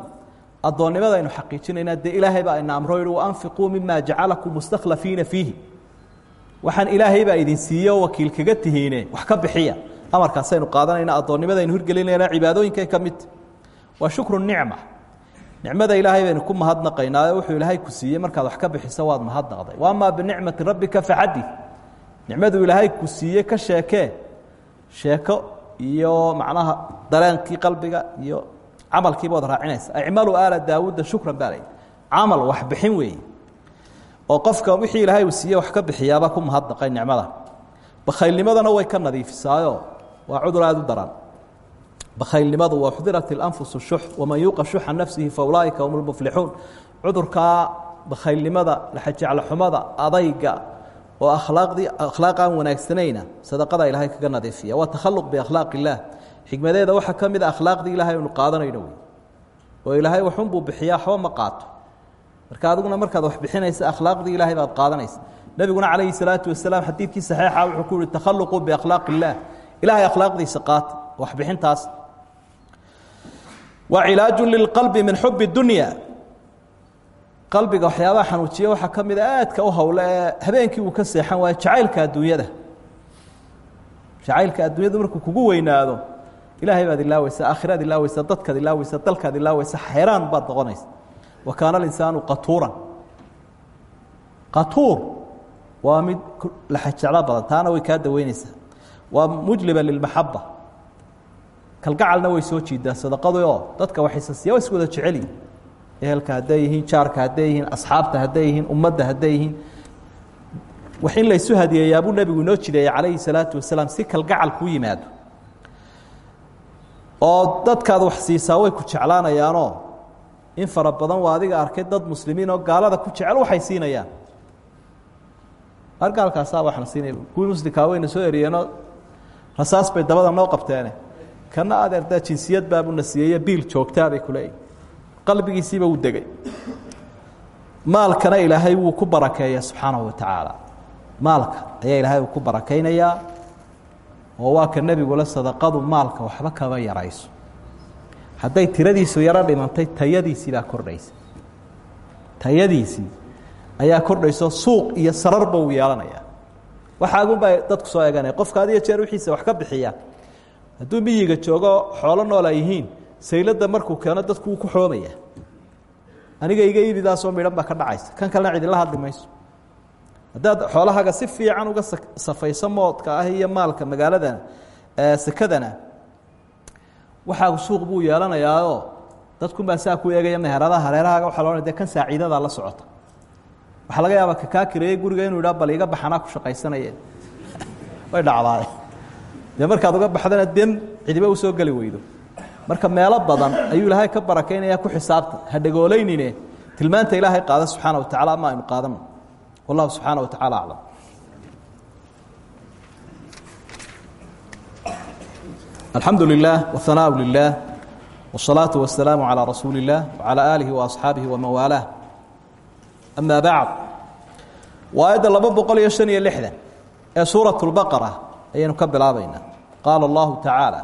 addoonnimada aynu xaqiijinaynaa dee ilaahay baa ina amro yihi waanfiquu mima jacalakum mustakhlafiina fiihi. Waxaan ilaahay baa idin siiyo wakiil kaga tihiine wax ka bixiya. Amarkaasaynu qaadanayna addoonnimadaynu hirgelinayna cibaadooyinkay ka midta waa shukru nicma. Nicmada ilaahay baynu ku mahadnaqaynaa wuxuu ilaahay ku siiyey markaad wax ka bixiso waad mahadnaqday. Wamaa binicmati rabbika faxadid nicmaduu ilaahay ku siiyey ka sheekee. Sheeko iyo macnaha dareenkii qalbiga iyo camalkiiba wad raacinaysa icmalu aala daawuuda shukran baa layidhi camal wax bixin weeye oo qofka wixii ilaahay uu siiyey wax ka bixiyaaba ku mahadnaqay nicmada bakhaylnimadana way ka nadiifisaayo waa cudur aada u daran bakhaylnimadu waa xudirat اlanfus shux waman yuuqa shuxa nafsihi faulaaئika hum اlmuflixuun cudurkaa bakhaylnimada laxajecloxumada adayga oo akhlaaqdii akhlaaq aan wanaagsanayna sadaqada ilaahay kaga nadiifiya waa takhaluq biakhlaaq illaah xikmadeeda waxaa ka mid a akhlaaqdii ilahay aynu qaadanayno wey. Oo ilaahay waxun buu bixiyaa waxba ma qaato. Marka adiguna markaad wax bixinaysa akhlaaqdii ilaahay baad qaadanaysa. Nebiguna calayhi salaatu wasalaam xadiidkii saxiixa wuxuu ku yihi takhaluquu biakhlaaq illaah ilahay akhlaaqdiisa qaata waxbixintaas waa cilaaju lilqalbi min xub اdunya qalbiga waxyaabaha xanuujiya waxaa ka mida aadka u howle ee habeenkii uu ka seexan waayo jacaylka adduunyada. Jacaylka adduunyadu markuu kugu weynaado ilaahay baad ilaaweysa aakhiraad ilaaweysa dadkaad ilaaweysa dalkaad ilaaweysa xayraan baad noqonaysa wa kaana alinsaanu qatuuran. Qatuur waa mid laxajeclo badan. Taana way kaa daweyneysaa waa mujliba lilmaxaba kalgacalna way soo jiidaa sadaqadu oo dadka waxaysasiya wa is wada jeceliyi ehelka hadday yihiin jaarka hadday yihiin asxaabta hadday yihiin ummadda hadday yihiin. Wax in laysu hadiyeeyaa buu nebigu inoo jideeyey calayhi salaatu wasalaam si kalgacal kuu yimaado oo dadkaad wax siisaa way ku jeclaanayaanoo. In fara badan waa adiga arkay dad muslimiin oo gaalada ku jecel waxay siinayaan. Argaalkaasaa waxna siinaya kuwii muslimkaa wayna soo eriyeenoo rasaas bay dabada noo qabteene. Kana adeerdaa jinsiyad baabuna siiyeyo biil joogtaa bay kuleeyihin qalbigiisiiba uu degay. Maalkana ilaahay wuu ku barakeeya subxaanahu watacaala maalka ayaa ilaahay uu ku barakaynayaa oo waa ka nebigule sadaqadu maalka waxba kama yarayso. Hadday tiradiisu yaro dhimantay tayadiisii baa kordhaysa. Tayadiisii ayaa kordhayso suuq iyo sararba uu yeelanaya waxaagunbaa dadku soo eganaya qofka had iyo jeer wixiisa wax ka bixiya. Hadduu miyiga joogo xoolo nool ay yihiin sayladda markuu keeno dadku wuu ku xoomaya. Aniga iga iibidaasoo midhan baa ka dhacaysa. Kan kalena cidinla hadli mayso haddaad xoolahaaga si fiican uga safayso moodka ah iyo maalka magaaladan sekadana waxaagu suuq buu yeelanayaao. Dadkunbaa saa ku eegaya meheradaha hareerahaaga. Waa loo de kan saaciidadaa la socota. Waxaa laga yaabaa kakaa kireeye guriga inuu idhaa bal iga baxanaa ku shaqaysanayee *laughs* way dhacdaay dee markaad uga baxdana den cidiba u soo geli weydo. Marka meelo badan ayuu ilaahay ka barakaynaya ku xisaabta. Ha tilmaanta ilaahay qaada subxaana wa tacala ama aynu qaadano wallahu subxaana wa tacaala aclam alxamdu lilah whanaaء lilah wالsalaaةu wasalaamu calىa rasuuli اllah wعalى aalihi وaasxaabihi waman waalaah ama bacd waa aayadda laba boqol iyo شhan iyo lixdan ee suuraة اlbaqara ayaynu ka bilaabaynaa qaala اllahu tacaala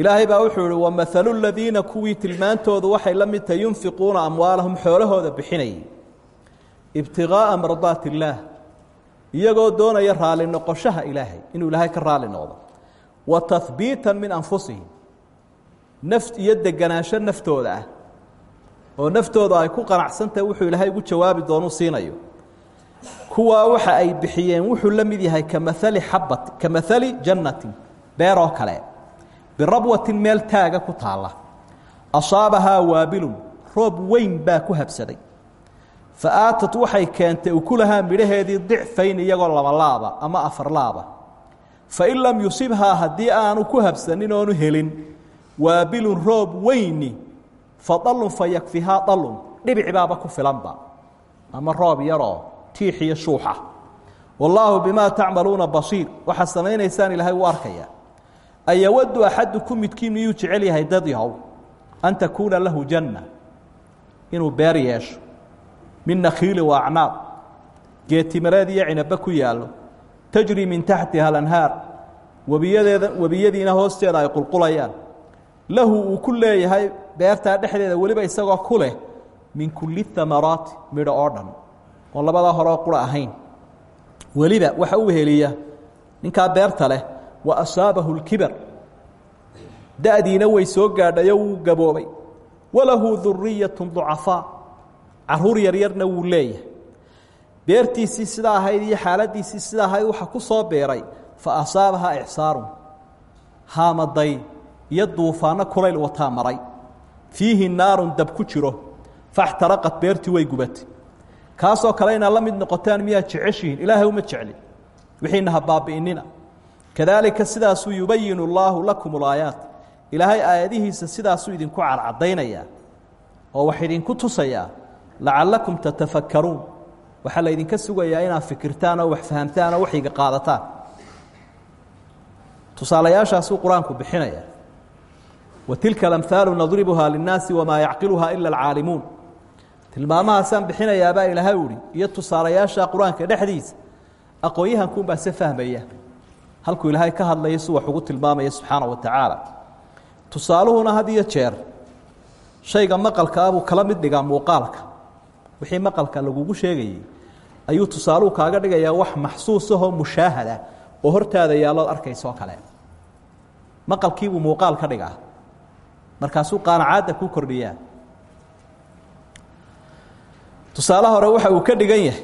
ilaahay baa wuxuu ihi wamahalu ladiina kuwii tilmaantoodu waxay la mid tahay yunfiquuna amwaalahum xoolahooda bixinayay ibtiqaa'a mardaat illaah iyagoo doonaya raali noqoshaha ilaahay inuu ilaahay ka raali noqdo. Wa tahbiitan min anfusihim naf iyo deganaansho naftooda ah. Oo naftooda ay ku qanacsantahay wuxuu ilaahay ugu jawaabi doonuu siinayo. Kuwaa waxa ay bixiyeen wuxuu la mid yahay kamaali xabati ka maali jannatin beeroo kale. Birabwatin meel taaga ku taalla. Asaabahaa waabilun roob weyn baa ku habsaday fa aatat waxay keentay ukulahaa midhaheedii dicfayn iyagoo labalaaba ama afarlaaba. Fain lam yusibhaa haddii aanu ku habsanin oonu helin waabilun roob weyni fa dalun fa yakfihaa dalun dhibic baaba ku filanba. Ama roob yaroo tiix iyo shuuxa. Wallaahu bimaa tacmaluuna basiir. Waxaad samaynaysaan ilaahay arkaya. Ayawadu axaduku midkiin miyuu jecel yahay dad an takuuna lahu janna. Inuu beer yeesho min nakhiili wa acnaab geetimireed iyo cinaba ku yaallo tajri min taxtiha alanhaar webiyadeeda webiyadiina hoosteeda ay qulqulayaan lahu uu ku leeyahay beertaa dhexdeeda weliba isagoo ku leh min kulli amaraati midho oo dhan oon labadaa horeo qura ahayn weliba waxa u heliya ninkaa beerta leh wa asaabahu اlkibar da'diina way soo gaadhayo wuu gaboobay walahu duriyaة ضucafaa carruur yaryarna wuu leeyahay. Beertiisii sidaa ahayd iyo xaaladiisii sidaa ahayd waxa ku soo beeray fa asaabahaa icsaarun haamaday iyo duufaanno kulayl wataa maray. Fiihi naarun dab ku jiro faxtaraqat beertii way gubatay. Kaasoo kale inaad la mid noqotaan miyaad jeceshihiin ilaahay uma jecli. Wixiina ha baabi'inina. Kadaalika sidaasuu yubayinu allaahu lakum ulaayaat ilaahay aayadihiisa sidaasuu idinku cadcadaynayaa oo wax idinku tusayaa lacallakum tatafakkaruun waxaa la ydinka sugayaa inaad fikirtaan oo wax fahamtaan oo waxyiga qaadataan tusaalayaashaasuu qur'aanku bixinaya wa tilka alamhaalu nadribuhaa linnaasi wamaa yacqiluhaa ila alcaalimuun tilmaamahaasaan bixinayaabaa ilaahay uhi iyo tusaalayaasha qur'aanka dhexdiisa aqoon-yahankuunbaa se fahmaya halkuu ilaahay ka hadlaya si wax ugu tilmaamaya subxaana wa tacaala tusaaluhuna had jeer shayga maqalkaa buu kala mid dhigaa muuqaalka wixii maqalka lagugu sheegayey ayuu tusaaluhu kaaga dhigayaa wax maxsuusahoo mushaahada oo hortaada yaallood arkaysaoo kale. Maqalkiibuu muuqaal ka dhigaa. Markaasuu qaanacaadda ku kordhiyaa. Tusaale hore waxa uu ka dhigan yahay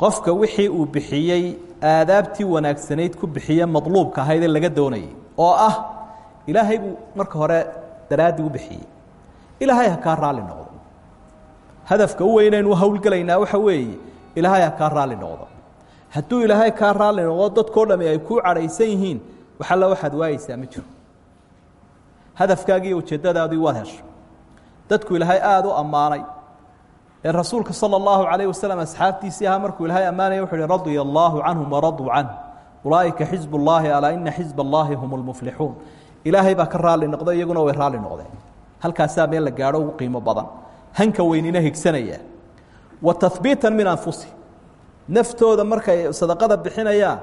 qofka wixii uu bixiyey aadaabtii wanaagsanayd ku bixiye madluubka ahayd ee laga doonayay oo ah ilaahay buu marka hore daraaddii u bixiyey. Ilaahay ha kaa raalli noqdo hadafka u weynaynu howlgelaynaa waxa weeye ilaahay ha kaa noqdo. Hadduu ilaahay kaa raalli noqdo dadkao dhami ay kuu cadhaysan yihiin waxalla waxaad waayeysaa ma jiro. Hadafkaagii iyo ujeeddadaadii waad hesho. Dadku ilaahay aada u ammaanay. Ee rasuulka sala allahu calayh wasalam asxaabtiisii markuu ilaahay ammaanaya wuxu uhi radia allaahu canhum waraduu canh ulaa'ika xisb ullaahi alaa ina hum lmuflixuun ilaahay baa ka raalli noqday iyaguna way raalli noqdeen. Halkaasaa meel la gaadho ugu qiimo badan hanka weynina higsanaya wa tahbiitan min anfusi. Naftooda markay sadaqada bixinayaan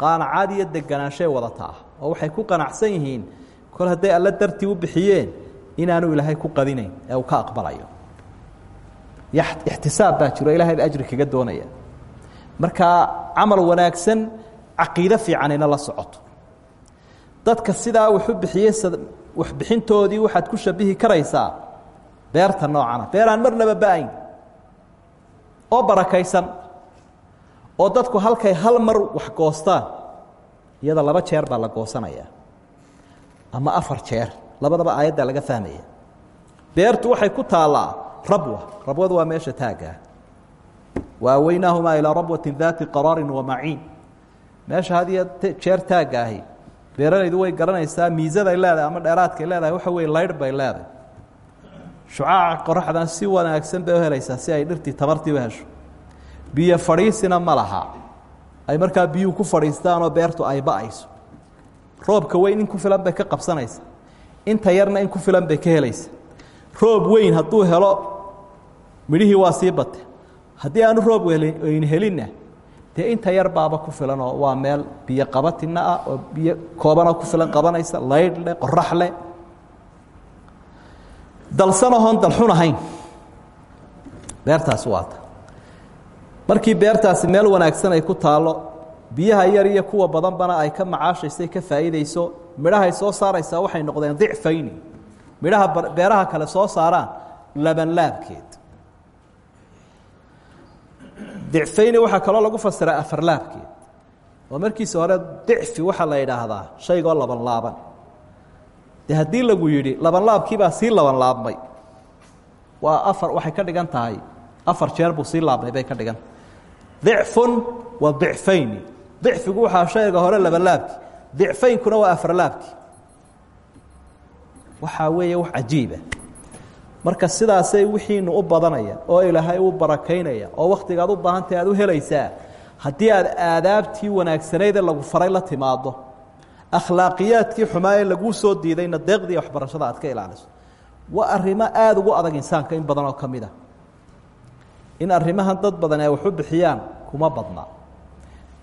qaanacaad iyo deganaanshay wadataa. Oo waxay ku qanacsan yihiin kol hadday alla dartii u bixiyeen inaanu ilaahay ku qadinayn ee uu ka aqbalayo. Ixtisaab baa jiro ilahay ba ajri kaga doonaya. Markaa camal wanaagsan caqiide fiicanina la socoto. Dadka sidaa waxu bixiyey waxbixintoodii waxaad ku shabihi karaysaa beerta noocana. Beer aan marnaba ba'ayn. Oo barakaysan. Oo dadku halkay hal mar wax goostaan. Iyada laba jeer baa la goosanayaa. Ama afar jeer. Labadaba aayaddaa laga fahmaya. Beertu waxay ku taallaa rabwa. Rabwadu waa meesha taaggaa wa aweynaahumaa ilaa rabwati daati qaraarin wamaciin meesha had iyo jeer taagga ahi beeralaydu way garanaysaa miisaday leedahay ama dheeraadkay leedahay waxa weye laydh bay leedahay shucaaca qoraxdan si wanaagsan bay u helaysaa si ay dhirtii tabartiiba hesho biyo fadhiisina ma laha ay markaa biyuhu ku fadhiistaanoo beertu ay ba'ayso roobka weyn in ku filan bay ka qabsanaysa inta yarna in ku filan bay ka helaysa roob weyn hadduu helo midhihii waa sii bate haddii aanu roob weyn helinna dee inta yar baaba ku filanoo waa meel biyo qabatina ah oo biyo koobanoo ku filan qabanaysa laydh leh qorax leh dalsanahoon dalxun ahayn. Beertaasi waata. Markii beertaasi meel wanaagsan ay ku taallo biyaha yar iyo kuwa badanbana ay ka macaashaysay ka faa'iidayso midhahay soo saaraysaa waxay noqdeen dicfayni midhaha beeraha kale soo saaraan labanlaabkeed dicfayni waxaa kaloo lagu fasiraa afarlaabkeed oo markiisa hore dicfi waxaa la yidhaahdaa shaygoo laban laaban de haddii lagu yidhi labanlaabkiibaa sii laban laabmay waa afar waxay ka dhigan tahay. Afar jeer buu sii laabmay bay ka dhigan. Tahay dicfun wa dicfayni. Dicfigu waxaa shayga hore labanlaabki. Dicfaynkuna waa afarlaabki. Waxaa weeye wax cajiiba. Marka sidaasay wixiinu u badanaya oo ilaahay u barakaynaya oo wakhtigaad u baahantay aad u helaysaa haddii aad aadaabtii wanaagsanaydee lagu faray la timaado akhlaaqiyaadkii xumaa ee laguu soo diidayna deeqdii waxbarashada aad ka ilaaliso. Waa arrimo aada ugu adag insaanka in badan oo ka mid a in arrimahan dad badan ay waxu bixiyaan kuma badna.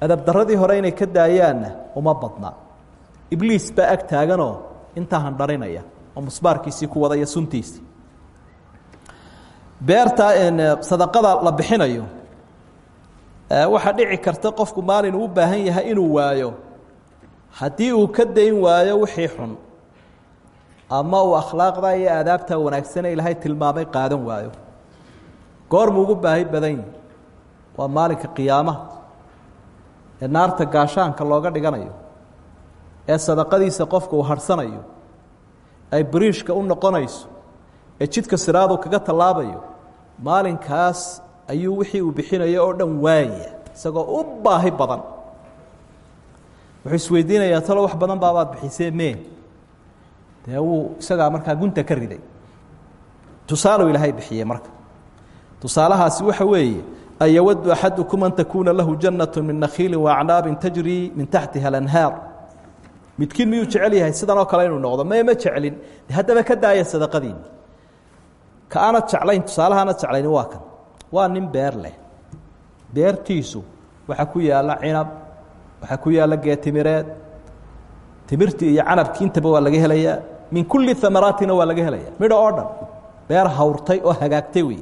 Adabdaradii hore inay ka daayaanna uma badna. Ibliis baa ag taaganoo intaa handharinaya oo musbaarkiisii ku wadaya suntiisii beerta sadaqada la bixinayo waxaa dhici karta qofku maalin uu u baahan yahay inuu waayo haddii uu ka dayn waayo wixii xun ama uu akhlaaqda iyo aadaabta wanaagsane ilaahay tilmaamay qaadan waayo. Goormuu ugu baahi badan yihi waa maalinka qiyaamaha ee naarta gaashaanka looga dhiganayo ee sadaqadiisa qofka uu harhsanayo ay bariishka u noqonayso ee jidka siraadu kaga tallaabayo maalinkaas ayuu wixii uu bixinayo oo dhan waaya isagoo u baahi badan wuxuu isweydiinayaa talo wax badan baabaad bixisee mee dee wuu isagaa markaa gunta ka riday. Tusaaluu ilaahay bixiyey marka. Tusaalahaasi waxa weeye an yawaddu axadukum an takuuna lahu jannaة min nakhiili waacnaabin tajrii min taxtiha alanhaar. Midkiin miyuu jecel yahay? Sidan oo kale inuu noqdo. Me ma jecelin de haddaba ka daaya sadaqadiini ka aanad jeclayn tusaalaha aanad jeclayn waa kan. Waa nin beer leh. Beertiisu waxaa ku yaalla cinab waxaa ku yaalla geetimireed timirtii iyo canabkii intaba waa laga helayaa. Min kulli amaraatina waa laga helaya midho oo dhan. Beer hawrtay oo hagaagtay wey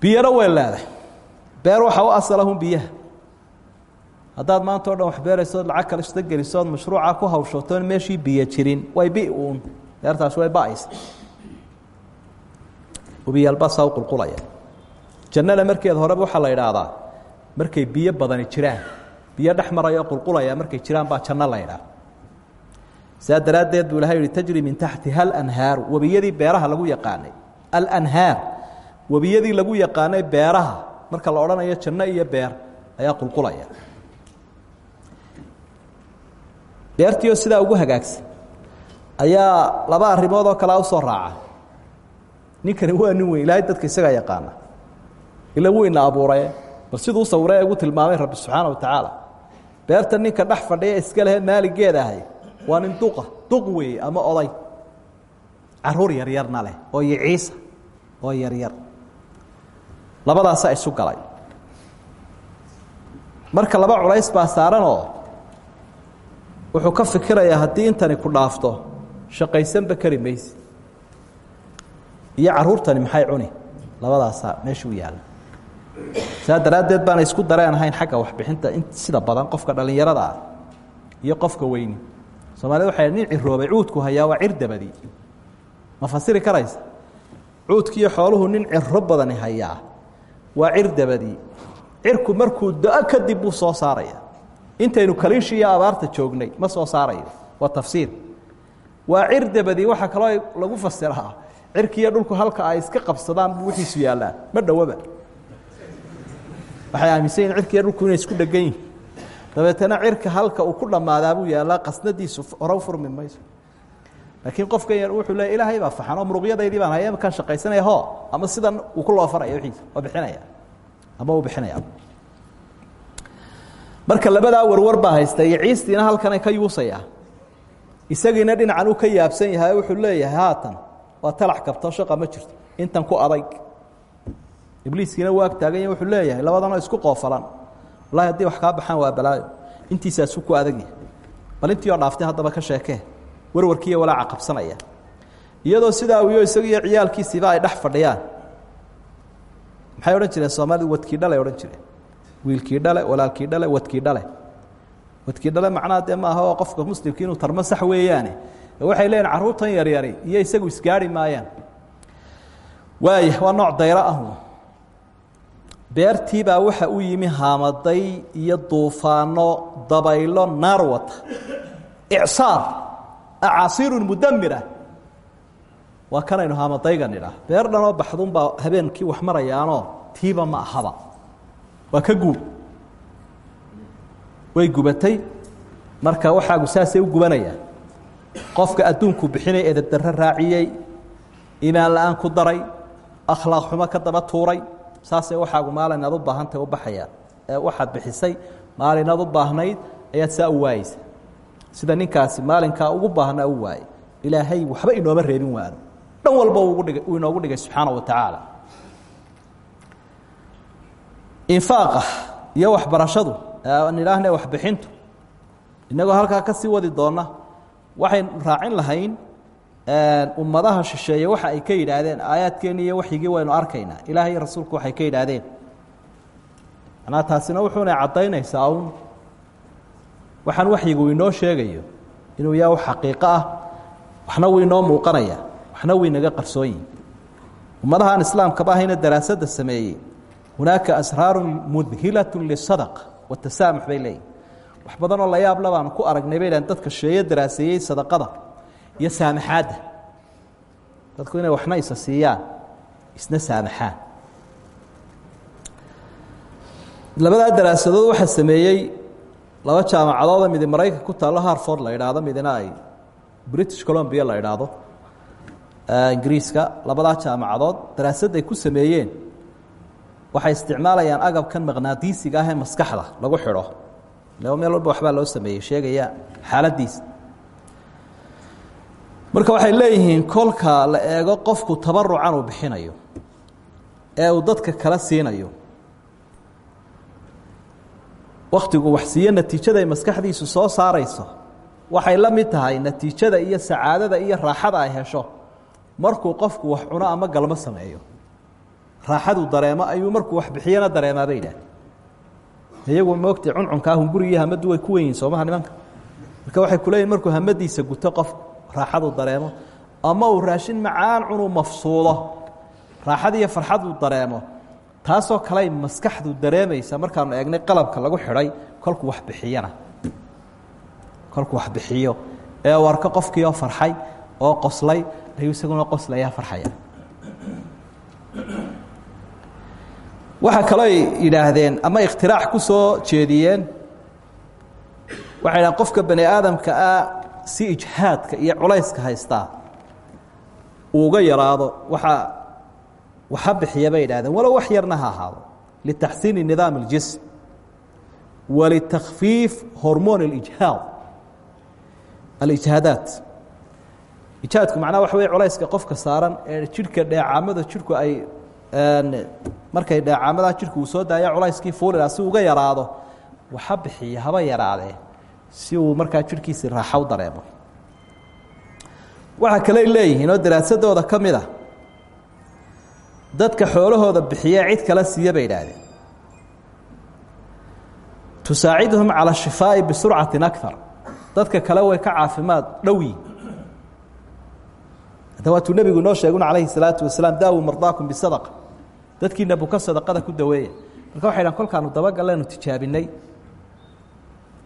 biyana way leedahay. Beer waxaa u asalahun biyaha. Haddaad maanta o dhan wax beeraysood lacag kale ista gelisood mashruuca ku hawshootoon meeshii biyo jirin. Way bi uun. Beertaas way ba'aysa. Ubiyaalbasaa u qulqulaya. Jannada markeeda horeba waxaa la idhaahdaa markay biyo badani jiraan. Biyo dhex maraya oo qulqulaya markay jiraan baa janno la idhaah saa daraaddeed buu ilahay yihi tajri min taxtiha alanhaaru webiyadii beeraha lagu yaqaanay. Alanhaar webiyadii lagu yaqaanay beeraha marka la odhanayo janno iyo beer ayaa qulqulaya. Beertiioo sidaa ugu hagaagsan. Ayaa laba arrimood oo kalea u soo raaca. Ninkani waa nin weyn ilaahay dadka isagaa yaqaana. Ila weyna abuuraye bal siduu sawiree ugu tilmaamay rabbi subxaana wa tacaala beerta ninka dhex fadhiya iska lehe maaligeed ahay waa nin duqa duq weeye ama oday. Caruur yaryarna leh oo yiciisa oo yaryar labadaasaa isu galay. Marka laba culays baa saaranoo wuxuu ka fikirayaa haddii intani ku dhaafto shaqaysanba kari maysi iyo caruurtani maxay cuni? Labadaasaa meesha u yaalla saa daraaddeed baana isku dareen ahayn xagga waxbixinta in sida badan qofka dhallinyarada ah iyo qofka weyni. Soomaalida waxay nin ciroobay cuudku hayaa waa cir ma fasiri karaysa? Cuudkiiyo xooluhu nin ciro badani hayaa waa cir dabadi. Cirku markuu da'o kadib buu soo saaraya. Intaynu kaliishi iyo abaarta joognay ma soo saarayo. Waa tafsiir. Waa cir dabadi waxaa lagu fasiraa. Cirkiiyo dhulku halka ay iska qabsadaan bu wixiisu ma dhowaba waxay aaminsan yihiin cirkiiyo dhulku inay isku dhegan yihiin dabeetana cirka halka uu ku dhammaadaa buu yaallaa qasnadiisu hore u furmi mayso. Laakiin qofkan yar wuxuu leey ilaahay baa faxan oo muruqyadaydii baan haya makaan shaqaysanaya ho ama sidan uu ku loofaraya wixiisa oo bixinaya ama uu bixinaya. Marka labadaa warwar baa haysta iyo ciistiina halkanay ka yuusaya. Isagiina dhinacan uu ka yaabsan yahay wuxuu leeyahay haatan waa talax kabto shaqa ma jirto intan ku adayg ibliiskiina waa ag taagan yahy wuxuu leeyahay labadanoo isku qoofalan wallahi haddii wax kaa baxaan waa balaayo. Intiisaasu ku adag yahay. Bal intii oo dhaaftay haddaba ka sheekee warwarkiiyo walaaca qabsanaya. Iyadoo sidaa wiyo isagiiyo ciyaalkiisiiba ay dhex fadhiyaan. Maxay odhan jireen? Soomaalidu wadkii dhale odhan jireen. Wiilkii dhale walaalkii dhale wadkii dhale wadkii dhale macnaha dee maaha oo qofka muslimkii inuu tarmo sax weeyaane. Waxay leeyihiin carruurtan yaryari iyo isagu isgaari maayaan. Waaya waa nooc dayro ahu beertiibaa waxa u yimi haamaday iyo duufaano dabaylo naar wata. Icsaar acaasiirun mudamira waa kanaynu haamadayga nidhaah beer dhanoo baxdunbaa habeenkii wax marayaanoo tiiba ma ahaba. Waa ka guub. Way gubatay. Marka waxaagu saasay u gubanayaan qofka adduunku bixinay edabdarro raaciyey imaan la'aan ku daray akhlaaq xumo ka daba tuuray saasay waxaagu maalin aad u baahantahy u baxayaan ee waxaad bixisay maalin aad u baahnayd ayaad saa u waayeysa. Sida ninkaasi maalinkaa ugu baahnaa u waayey ilaahay waxba inooma reebin waano. Dhan walba uu inoogu dhigay subxaana wa tacaala. Infaaqa iyo waxbarashadu aan idhaahne waxbixintu innagoo halkaa ka sii wadi doonna waxaynu raacin lahayn ummadaha shisheeye waxa ay ka yidhaahdeen aayaadkeenni iyo waxyigii waynu arkaynaa ilaah iyo rasuulku waxay ka yidhaahdeen. Manaa taasina wuxuuna caddaynaysaa un. Waxaan waxyigu inoo sheegayo inuu yaha wax xaqiiqo ah waxna wuu inoo muuqanaya waxna wuu inaga qarsoon yihiin ummadahaan islaamkaba ahayna daraasadda sameeyey. Hunaaka asraaru mudhilaة lisadq watasaamux bay leeyihiin wax badanoo la yaab le baan ku aragnay bay dhaheen dadka sheeye daraaseeyey sadaqada iyo saamaxaadda. Dadku inay waxna isa siiyaan isna saamaxaan. Labadaa daraasadood waxaa sameeyey laba jaamacadooda midi maraykanka ku taallo harford la idhaahdo midina ay british colombia la idhaahdo ingiriiska. Labadaa jaamacadood daraasadday ku sameeyeen waxay isticmaalayaan agabkan maqnaadiisiga ah ee maskaxda lagu xidho. Meel walba waxbaa loo sameeyey sheegaya xaaladiisa marka waxay leeyihiin kolka la eego qofku tabarucan uu bixinayo ee uu dadka kala siinayo wakhtigu wax siiyo natiijada ay maskaxdiisu soo saarayso waxay la mid tahay natiijada iyo sacaadada iyo raaxada ay hesho. Markuu qofku wax cuno ama galmo sameeyo raaxadu dareemo ayuu markuu wax bixiyana dareemaa bay idhaah iyagu moogtay cuncunkaa hungurigiiyo hamadu way ku wenyihin soomaha nimanka? Marka waxay ku leeyihiin markuu hamadiisa guto qofku raaxadu dareemo. Ama uu raashin macaan cunuu mafsuudo raaxad iyo farxaduu dareemo. Taasoo kaley maskaxdu dareemaysa markaanu eegnay qalabka lagu xidhay kolku wax bixiyana. Kolku wax bixiyo. Ee uu arko qofkiioo farxay oo qoslay ayuu isaguna qoslayaa farxaya. Waxaa kaloo ay yidhaahdeen ama ikhtiraac ku soo jeediyeen waxay dhahan qofka bani aadamka ah si ijhaadka iyo culayska haystaa uu uga yaraado waxaa waxa bixiya bay idhahdeen wax yarna ha ahaado. Litaxsiini nidaam اljism walitakfiif hormoon اlijhaad alijhaadaat. Ijhaadku macnaha waxa wey culayska qofka saaran ee jidhka dheecaamada jidhku ay markay dheecaamadaha jidhku soo daaya culayskii fuulila uga yaraado waxa bixiya haba si uu markaa jidhkiisii raaxa u dareemo. Waxaa kaley leeyihiin oo daraasadooda ka ah, dadka xoolahooda bixiya cid kala siiya bay idhaahdeen tusaaciduhum cala ashifaa'i bisurcatin akar dadka kale way ka caafimaad dhowi. Hadda waatuu nebigu inoo sheegun calayhi salaatu wasalaam daawuu mardaakum bisadaqa dadkiina buu sadaqada ku daweeya marka waxay dhahan kolkaanu dabagalaynu tijaabinay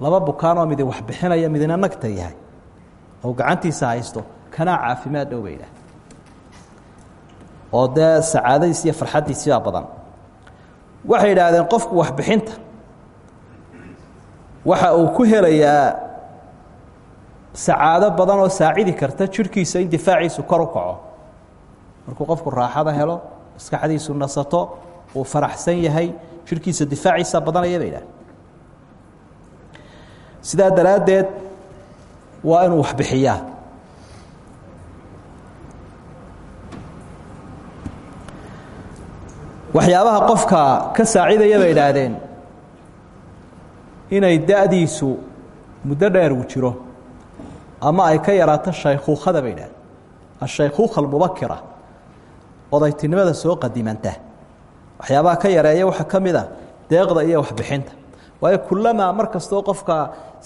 laba bukaanoo midi wax bixinaya midina nagta yahay. Oo gacantiisa haysto kanaa caafimaad dhow oo dee sacaadadiis iyo farxaddiisibaa badan. Waxay idhaahdeen qofku waxbixinta. Waxa uu ku helayaa sacaado badan oo saacidi karta jidhkiisa in difaaciisu kor u kaco. Markuu qofku raaxada helo maskaxdiisu nasato uu faraxsan yahay jidhkiisa difaaciisa badanaya bay idhaah sidaa daraaddeed waa inuu waxbixiyaa waxyaabaha qofka ka saacidaya bay idhaahdeen. Inay da-diisu muddo dheer uu jiro ama ay ka yaraato shaykuukhada bay idhahdeen ashaykhuukha almubakira odaytinimada soo qadimanta. Waxyaabaha ka yareeya waxaa ka a deeqda iyo waxbixinta waayo kulamaa mar kastoo qofka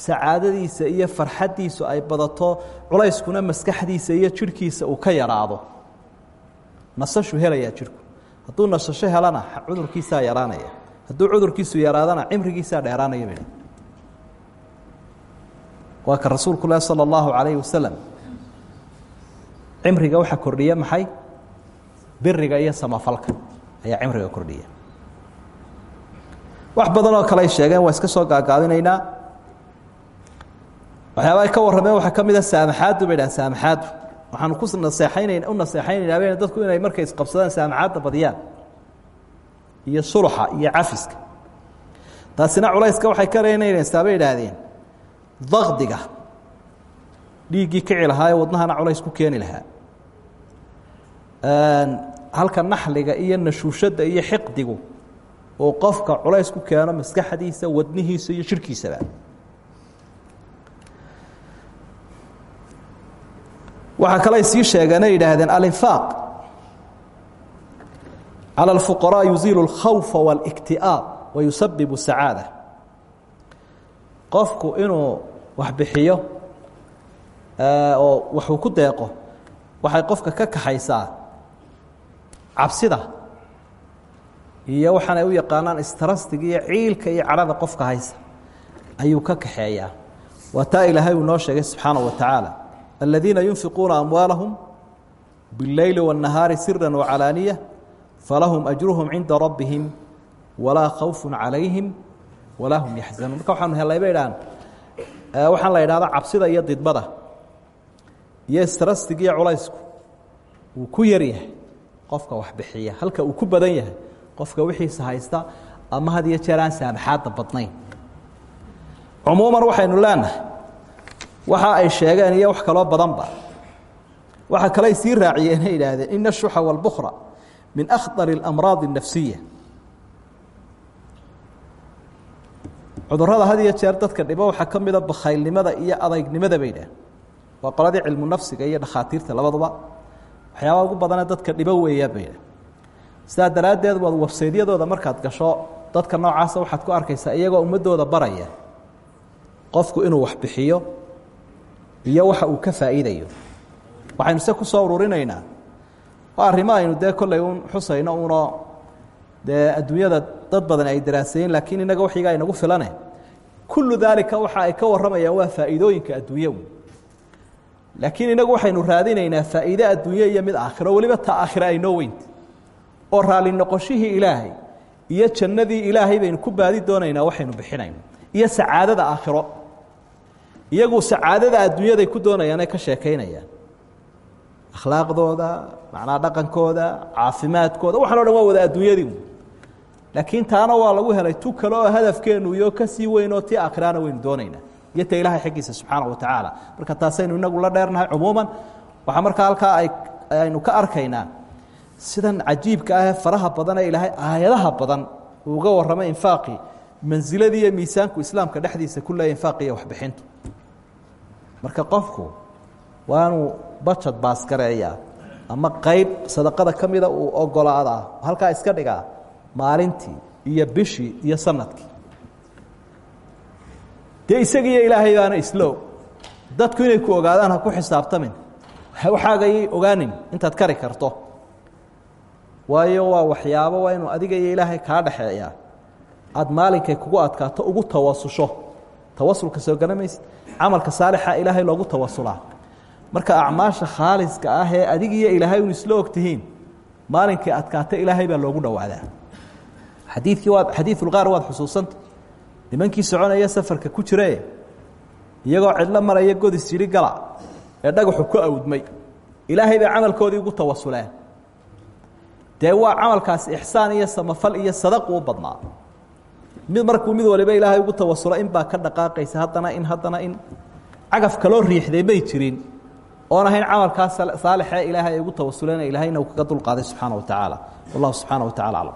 sacaadadiisa iyo farxaddiisu ay badato culayskuna maskaxdiisa iyo jidhkiisa uu ka yaraado. Nasashu helayaa jidhku. Hadduu nasasho helana cudurkiisaa yaraanaya. Hadduu cudurkiisu yaraadana cimrigiisaa dheeraanaya bidhi waa ka rasuulku lah salى اllahu alayh wasalam cimriga waxaa kordhiya maxay? Biriga iyo samafalka ayaa cimriga kordhiya. Wax badan oo kale ay sheegeen waa iska soo gaagaabinaynaa waxyaaba ay ka warrameen waxaa ka mid a saamaxaaddu bay dhahan saamaxaaddu. Waxaanu ku naseexaynayn u naseexaynaynaa bay dadku inay markay isqabsadaan saamaxaadda badiyaan iyo suluxa iyo cafiska. Taasina culayska waxay ka reynaynaysaa bay idhaahdeen dakdiga dhiiggii kici lahaa ee wadnahana culays ku keeni lahaa. Halka naxliga iyo nashuushadda iyo xiqdigu uu qofka culays ku keeno maskaxdiisa wadnihiisa iyo jirhkiisaba waxaa kale ay sii sheegeen ay yidhaahdeen alinfaaq calى اlfuqaraa yuziilu اlkhawfa wاlاkti'aab wa yusabibu sacaada qofku inuu wax bixiyo oo waxuu ku deeqo waxay qofka ka kaxaysaa cabsida iyo waxaan ay u yaqaanaan istarastiga iyo ciilka iyo cadhada qofka haysa ayuu ka kaxeeyaa waa taa ilaahay uu noo sheegay subxaanaه wa tacaala aladiina yunfiquuna amwaalahum biاlleyli wالnahaari sira wacalaaniya falahum ajruhum cinda rabbihim walaa khawfu calayhim walaa hum yaxzanuun marka waxaanu helay bay dhahaan waxaan la idhahda cabsida iyo didbada iyo istarastiga iyo culaysku wuu ku yar yahay qofka wax bixiya halka uu ku badan yahay qofka wixiisa haysta ama had iyo jeer aan saamaxaadda badnayn cumuuman waxaynu leenahay waxa ay sheegeen iyo wax kaloo badanba waxa kale ay sii raaciyeen ay idhaahdeen ina ashuxa wاlbukra min akhطar اlamraad الnafsiya cudurrada had iyo jeer dadka dhibo waxaa ka mida bakhaylnimada iyo adaygnimada bay idhaah waa qoladii cilmu nafsiga iyo dhakhaatiirta labaduba waxyaabaha ugu badane dadka dhibo weeyaa bay idhaah sidaa daraaddeed waad websaydyadooda markaad gasho dadka noocaasa waxaad ku arkaysaa iyagoo ummaddooda baraya qofku inuu wax bixiyo iyo waxa uu ka faa'iidayo. Waxaynu se soo ururinaynaa. Waa arrimo aynu dee kolley un xusayno adduunyada dad badan ay daraaseeyeen laakiin innaga waxigaa inagu filane. Kullu daalika waxa ay ka warramayaan waa faa'iidooyinka adduunye laakiin inagu waxaynu raadinaynaa faa'iide adduunye iyo mid aakhiro weliba ta aakhira ay noo oo raalli noqoshihii ilaahay iyo jannadii ilaahay baynu ku baadi doonaynaa waxaynu bixinayno. Iyo sacaadada aakhiro iyagu sacaadada adduunyaday ku doonayaanay ka sheekaynayaan. Akhlaaqdooda macnaa dhaqankooda caafimaadkooda waxan o waa wada adduunyadii laakiin taana waa lagu helay tu kale oo hadafkeenu iyo ka sii weyn oo tii aakhiraana waynu doonaynaa iyo ta ilaahay xaggiisa subxaana wa tacaala. Marka taasaynu inagu la dheernahay cumuuman waxaa markaa halkaa ay aynu ka arkaynaa sidan cajiibka ah ee faraha badan ee ilaahay aayadaha badan uga warramay infaaqii mansiladii iyo miisaanku islaamka dhexdiisa ku leeya infaaq iyo waxbixintu marka qofku waa inuu bajad baasgareeyaa ama qayb sadaqada ka mida uu ogolaadaa halkaa iska dhigaa maalintii iyo bishii iyo sannadkii dee isagiiyo ilaahay baana isla og dadku inay ku ogaadaan ha ku xisaabtamin. Waxaagayay ogaanin intaad kari karto. Waayo waa waxyaabo waa inuu adiga iyo ilaahay kaa dhaxeeyaa aada maalinkay kugu adkaato ugu tawasusho tawasulka soo garamaysid camalka saalixa ilaahay loogu tawasulaa marka acmaasha khaaliska ah ee adigiiyo ilaahay un isla og tihiin maalinkay adkaato ilaahay baa loogu dhowaadaa xadiidkii waad xadiidulqaar waad xusuusanta. Nimankii soconaya safarka ku jire iyagoo cidlo maraya godis jidhi gala ee dhagaxu ku awdmay. Ilaahay bay camalkoodii ugu tawasuleen dee waa camalkaasi ixsaan iyo samafal iyo sadaqu u badnaa mid markuu mid waliba ilaahay ugu tawasulo in baa ka dhaqaaqaysa haddana in haddana in. Cagaf kaloo riixday may jirin. Oon ahayn camalkaas saalixee ilaahay ay ugu tawasuleen ilaahayna uu kaga dulqaaday subxaana wa tacaala. Wallahu subxaana wa tacala aclam